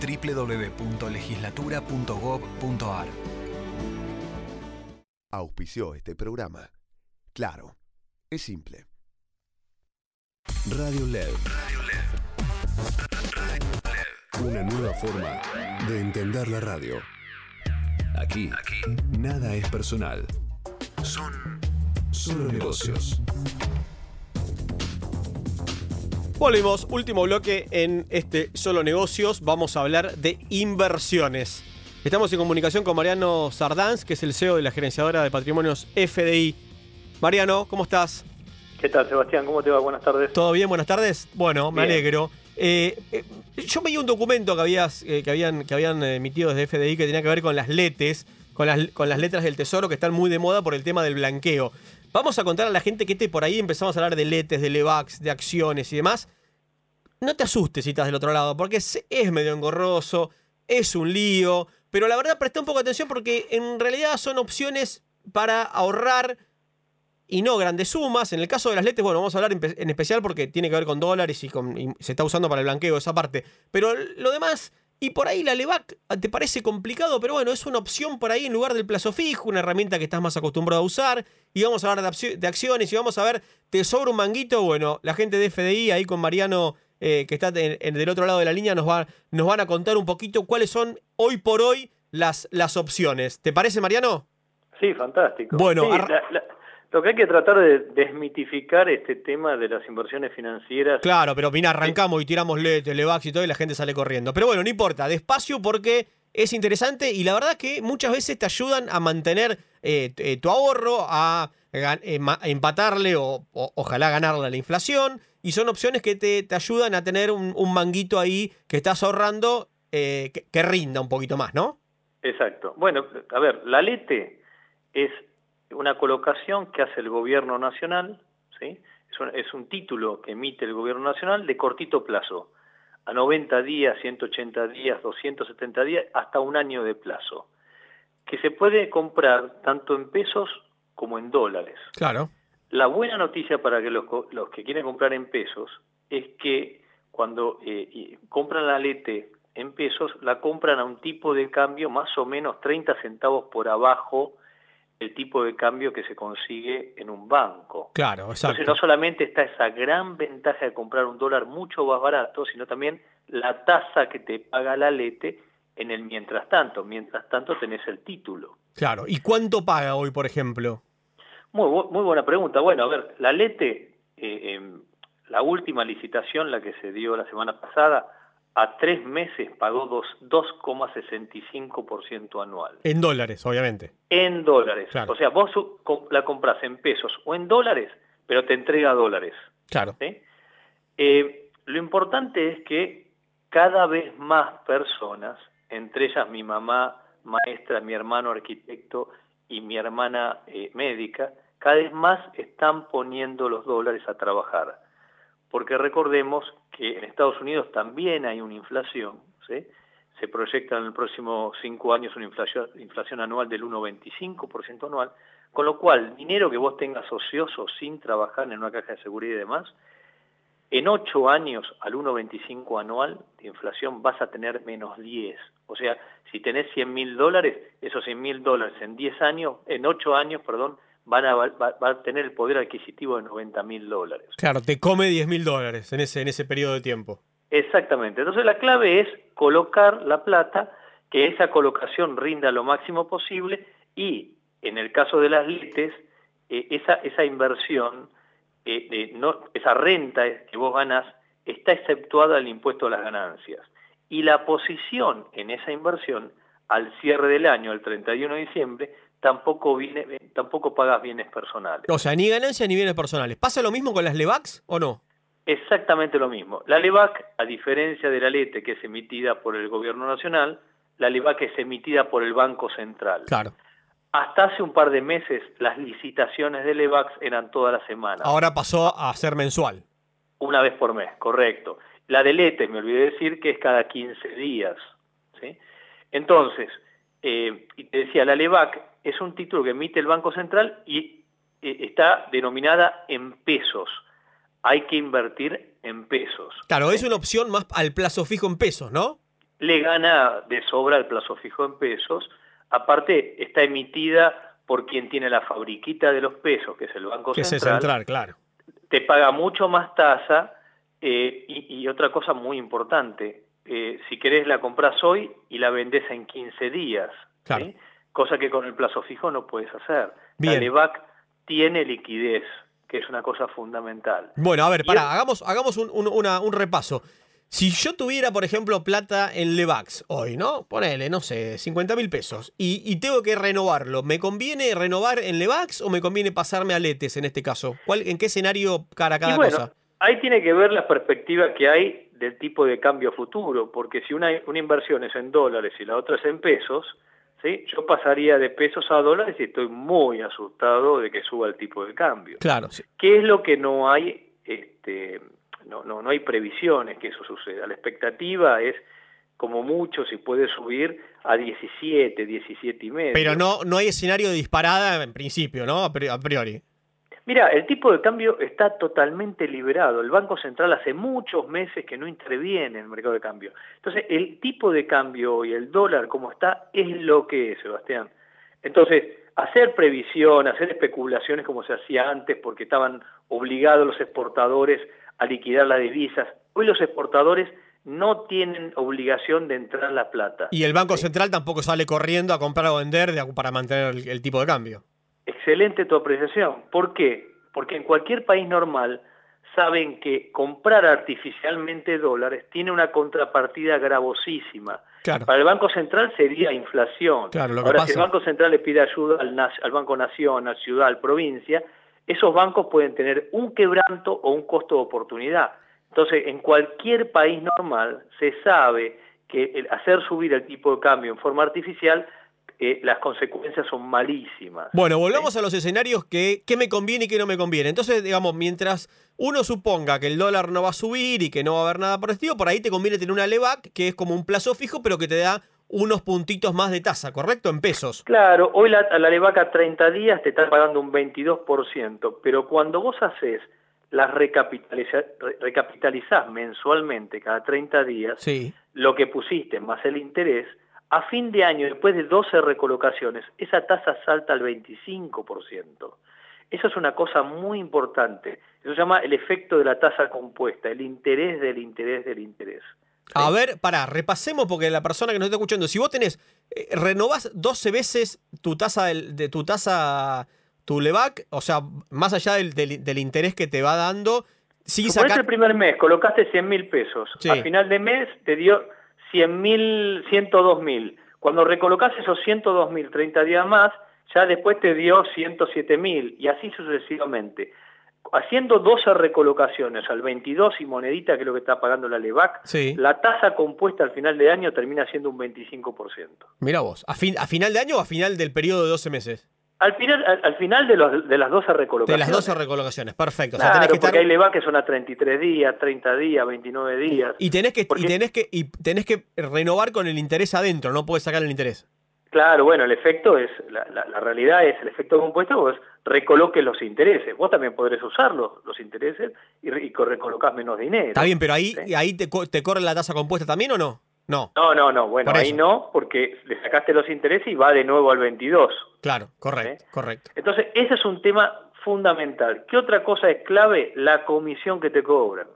www.legislatura.gov.ar Auspició este programa. Claro, es simple. Radio LED. Una nueva forma de entender la radio. Aquí, nada es personal. Son solo negocios. Volvimos, último bloque en este Solo Negocios. Vamos a hablar de inversiones. Estamos en comunicación con Mariano Sardanz, que es el CEO de la gerenciadora de patrimonios FDI. Mariano, ¿cómo estás? ¿Qué tal, Sebastián? ¿Cómo te va? Buenas tardes. ¿Todo bien? Buenas tardes. Bueno, me Bien. alegro. Eh, eh, yo veía un documento que, habías, eh, que habían, que habían emitido desde FDI que tenía que ver con las letes, con las, con las letras del tesoro que están muy de moda por el tema del blanqueo. Vamos a contar a la gente que este por ahí empezamos a hablar de letes, de levax, de acciones y demás. No te asustes si estás del otro lado, porque es, medio engorroso, es un lío, pero la verdad presta un poco de atención porque en realidad son opciones para ahorrar y no grandes sumas. En el caso de las letes, bueno, vamos a hablar en, especial porque tiene que ver con dólares y se está usando para el blanqueo esa parte. Pero lo demás, y por ahí la LEVAC te parece complicado, pero bueno, es una opción por ahí en lugar del plazo fijo, una herramienta que estás más acostumbrado a usar. Y vamos a hablar de, acciones y vamos a ver, ¿te sobra un manguito? Bueno, la gente de FDI ahí con Mariano, eh, que está en, en, del otro lado de la línea, nos, va, nos van a contar un poquito cuáles son hoy por hoy las, las opciones. ¿Te parece, Mariano? Sí, fantástico. Bueno, Sí, la- la- lo que hay que tratar de desmitificar este tema de las inversiones financieras. Claro, pero mira, arrancamos y tiramos lete, levax y todo y la gente sale corriendo. Pero bueno, no importa, despacio porque es interesante y la verdad que muchas veces te ayudan a mantener eh, eh, tu ahorro, a, eh, empatarle o, o- ojalá ganarle a la inflación. Y son opciones que te, te ayudan a tener un, un manguito ahí que estás ahorrando que, que rinda un poquito más, ¿no? Exacto. Bueno, a ver, la LETE es una colocación que hace el gobierno nacional, ¿sí? Es un, es un título que emite el gobierno nacional de cortito plazo, a 90 días, 180 días, 270 días, hasta un año de plazo, que se puede comprar tanto en pesos como en dólares. Claro. La buena noticia para que los, los que quieren comprar en pesos es que cuando eh, compran la lete en pesos, la compran a un tipo de cambio más o menos 30 centavos por abajo el tipo de cambio que se consigue en un banco. Claro, exacto. Entonces no solamente está esa gran ventaja de comprar un dólar mucho más barato, sino también la tasa que te paga la lete en el mientras tanto. Mientras tanto tenés el título. Claro. ¿Y cuánto paga hoy, por ejemplo? Muy, bu- muy buena pregunta. Bueno, a ver, la Lete, eh, em, la última licitación, la que se dio la semana pasada, a tres meses pagó dos- 2,65% anual. En dólares, obviamente. En dólares. Claro. O sea, vos la compras en pesos o en dólares, pero te entrega dólares. Claro. ¿sí? Eh, lo importante es que cada vez más personas, entre ellas mi mamá maestra, mi hermano arquitecto y mi hermana eh, médica, cada vez más están poniendo los dólares a trabajar. Porque recordemos que en Estados Unidos también hay una inflación, se proyecta en los próximos cinco años una inflación, inflación anual del 1,25% anual, con lo cual, dinero que vos tengas ocioso sin trabajar en una caja de seguridad y demás, en ocho años al 1,25 anual de inflación vas a tener menos 10. O sea, si tenés 100 mil dólares, esos 100 mil dólares en 10 años, en 8 años, perdón, van a, va, va a tener el poder adquisitivo de 90 mil dólares. Claro, te come 10 mil dólares en ese, en ese periodo de tiempo. Exactamente. Entonces la clave es colocar la plata, que esa colocación rinda lo máximo posible y en el caso de las LITES, eh, esa, esa inversión, eh, no, esa renta que vos ganás, está exceptuada del impuesto a las ganancias. Y la posición en esa inversión al cierre del año, el 31 de diciembre, tampoco, viene, tampoco pagas bienes personales. O sea, ni ganancias ni bienes personales. ¿Pasa lo mismo con las LEVAX o no? Exactamente lo mismo. La LEVAC, a diferencia de la LETE, que es emitida por el Gobierno Nacional, la LEVAC es emitida por el Banco Central. Claro. Hasta hace un par de meses, las licitaciones de LEVAX eran todas las semanas, Ahora pasó a ser mensual. una vez por mes, correcto. La de LETE, me olvidé decir, que es cada 15 días. ¿sí? Entonces, eh, y te decía, la LEVAC es un título que emite el Banco Central y eh, está denominada en pesos. Hay que invertir en pesos. Claro, es una opción más al plazo fijo en pesos, ¿no? le gana de sobra el plazo fijo en pesos. Aparte, está emitida por quien tiene la fabriquita de los pesos, que es el Banco Que es Central. central, claro. Te paga mucho más tasa eh, y, y otra cosa muy importante, eh, si querés la compras hoy y la vendés en 15 días, Claro. ¿sí? Cosa que con el plazo fijo no puedes hacer. La Bien. LEVAC tiene liquidez, que es una cosa fundamental. Bueno, a ver, es- hagamos, hagamos un, un- una- un repaso. Si yo tuviera, por ejemplo, plata en Levax hoy, ¿no? Ponele, no sé, 50 mil pesos. Y, y tengo que renovarlo. ¿Me conviene renovar en Levax o me conviene pasarme a Letes en este caso? ¿Cuál, ¿En qué escenario cara cada y bueno, cosa? ahí tiene que ver la perspectiva que hay del tipo de cambio futuro, porque si una, una inversión es en dólares y la otra es en pesos, ¿sí? Yo pasaría de pesos a dólares y estoy muy asustado de que suba el tipo de cambio. Claro, sí. ¿Qué es lo que no hay? Este, no, no, no hay previsiones que eso suceda. La expectativa es, como mucho, si puede subir a 17, 17 y medio. Pero no, no hay escenario de disparada en principio, ¿no? A priori. Mira, el tipo de cambio está totalmente liberado. El Banco Central hace muchos meses que no interviene en el mercado de cambio. Entonces, el tipo de cambio y el dólar como está es lo que es, Sebastián. Entonces, hacer previsión, hacer especulaciones como se hacía antes porque estaban obligados los exportadores a liquidar las divisas. Hoy los exportadores no tienen obligación de entrar la plata. Y el Banco Central tampoco sale corriendo a comprar o vender de- para mantener el, el tipo de cambio. Excelente tu apreciación. ¿Por qué? Porque en cualquier país normal saben que comprar artificialmente dólares tiene una contrapartida gravosísima. Claro. Para el Banco Central sería inflación. Claro, lo que Ahora, si el Banco Central le pide ayuda al, Banco Nación, al Ciudad, al Provincia, esos bancos pueden tener un quebranto o un costo de oportunidad. Entonces, en cualquier país normal se sabe que el hacer subir el tipo de cambio en forma artificial, eh, las consecuencias son malísimas. Bueno, volvamos a los escenarios que qué me conviene y qué no me conviene. Entonces, digamos, mientras uno suponga que el dólar no va a subir y que no va a haber nada por el estilo, por ahí te conviene tener una LEVAC, que es como un plazo fijo, pero que te da unos puntitos más de tasa, ¿correcto? En pesos. Claro, hoy la, la Levaca a 30 días te está pagando un 22%, pero cuando vos haces las recapitaliza, re- recapitalizás mensualmente cada 30 días, Sí. lo que pusiste más el interés, a fin de año, después de 12 recolocaciones, esa tasa salta al 25%. Eso es una cosa muy importante. Eso se llama el efecto de la tasa compuesta, el interés del interés del interés. A ver, pará, repasemos porque la persona que nos está escuchando, si vos tenés, eh, renovás 12 veces tu tasa del- de tu tasa, tu LEVAC, o sea, más allá del, del- del interés que te va dando, sin sacar... el primer mes, colocaste 100 mil pesos. Sí. Al final de mes te dio 100 mil, 102 mil. Cuando recolocas esos 102 mil 30 días más, ya después te dio 107 mil y así sucesivamente. Haciendo 12 recolocaciones al 22 y monedita, que es lo que está pagando la LEVAC, Sí. la tasa compuesta al final de año termina siendo un 25%. Mira vos, ¿a, fin, ¿a final de año o a final del periodo de 12 meses? Al final, al, al final de, los, de las 12 De recolocaciones. las 12 recolocaciones, perfecto. O sea, Claro, tenés que porque estar- hay LEVAC que son a 33 días, 30 días, 29 días. y tenés que, y tenés que, y tenés que renovar con el interés adentro, no puedes sacar el interés. Claro, bueno, el efecto es, la, la- la realidad es, el efecto compuesto, vos recoloques los intereses. Vos también podrés usar los, los intereses y, y co- recolocás menos dinero. Está bien, pero ahí, ahí te, te corre la tasa compuesta también o no? No. No, no, no, bueno, ahí no, porque le sacaste los intereses y va de nuevo al 22. Claro, correcto, correcto. Entonces, ese es un tema fundamental. ¿Qué otra cosa es clave? La comisión que te cobran.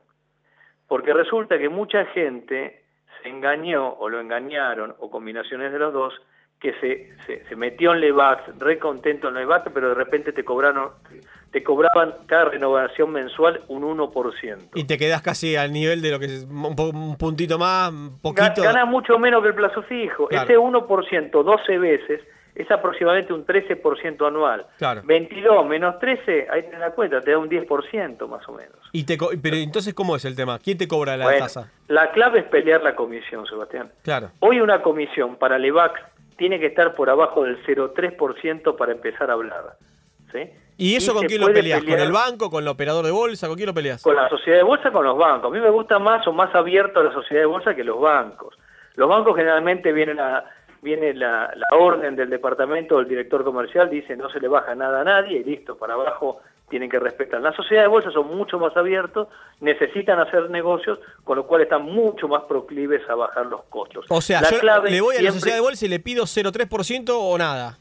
Porque resulta que mucha gente se engañó o lo engañaron, o combinaciones de los dos, que se, se, se metió en Levax, re contento en Levax, pero de repente te cobraron, te cobraban cada renovación mensual un 1%. Y te quedás casi al nivel de lo que es un, un puntito más, un poquito. Gana mucho menos que el plazo fijo. Claro. Ese 1% 12 veces es aproximadamente un 13% anual. Claro. 22 menos 13, ahí tenés la cuenta, te da un 10% más o menos. Y te pero entonces, ¿cómo es el tema? ¿Quién te cobra la Bueno, tasa? la clave es pelear la comisión, Sebastián. Claro. Hoy una comisión para Levax tiene que estar por abajo del 0,3% para empezar a hablar. ¿sí? ¿Y eso con quién lo peleas? ¿Con el banco? ¿Con el operador de bolsa? ¿Con quién lo peleas? Con la sociedad de bolsa, con los bancos. A mí me gusta más o más abierto a la sociedad de bolsa que los bancos. Los bancos generalmente vienen a viene la, la orden del departamento del director comercial, dice no se le baja nada a nadie y listo, para abajo tienen que respetar. Las sociedades de bolsa son mucho más abiertos, necesitan hacer negocios, con lo cual están mucho más proclives a bajar los costos. O sea, La yo clave le voy a la sociedad de bolsa y le pido 0,3% o nada.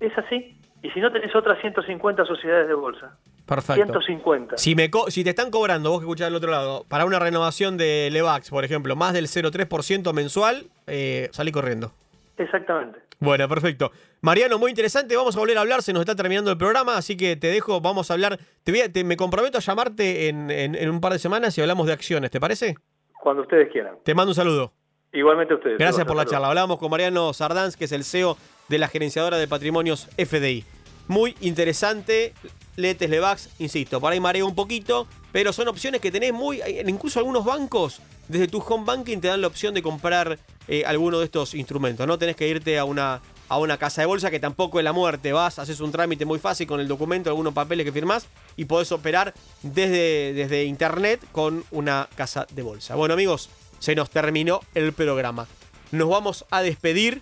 Es así. Y si no tenés otras 150 sociedades de bolsa. Perfecto. 150. Si, me co- si te están cobrando, vos que escuchás del otro lado, para una renovación de Levax, por ejemplo, más del 0,3% mensual, eh, salí corriendo. Exactamente. Bueno, perfecto. Mariano, muy interesante. Vamos a volver a hablar. Se nos está terminando el programa, así que te dejo. Vamos a hablar. Te, voy a- te- me comprometo a llamarte en, en- en un par de semanas y hablamos de acciones. ¿Te parece? Cuando ustedes quieran. Te mando un saludo. Igualmente a ustedes. Gracias por la charla. Hablábamos con Mariano Sardanz, que es el CEO de la gerenciadora de patrimonios FDI. Muy interesante. Letes, Levax, insisto, por ahí mareo un poquito, pero son opciones que tenés muy. Incluso algunos bancos desde tu home banking te dan la opción de comprar eh, alguno de estos instrumentos. No tenés que irte a una, a una casa de bolsa que tampoco es la muerte. Vas, haces un trámite muy fácil con el documento, algunos papeles que firmás y podés operar desde, desde internet con una casa de bolsa. Bueno amigos, se nos terminó el programa. Nos vamos a despedir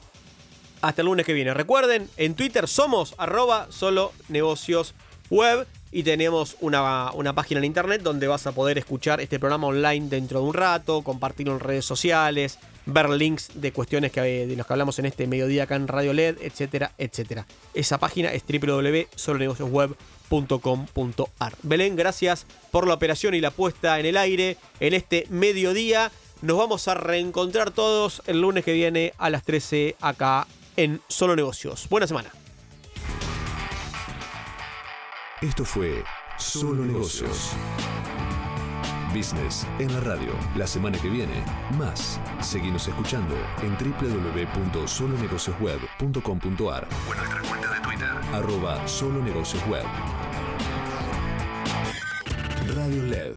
hasta el lunes que viene. Recuerden, en Twitter somos arroba solo negocios web y tenemos una, una, página en internet donde vas a poder escuchar este programa online dentro de un rato, compartirlo en redes sociales, ver links de cuestiones que, de los que hablamos en este mediodía acá en Radio LED, etcétera, etcétera. Esa página es www.solonegociosweb.com.ar. Belén, gracias por la operación y la puesta en el aire en este mediodía. Nos vamos a reencontrar todos el lunes que viene a las 13 acá en Solo Negocios. Buena semana. Esto fue Solo Negocios. Business en la radio. La semana que viene, más. Seguimos escuchando en www.solonegociosweb.com.ar o en nuestra cuenta de Twitter, arroba solonegociosweb. Radio LED.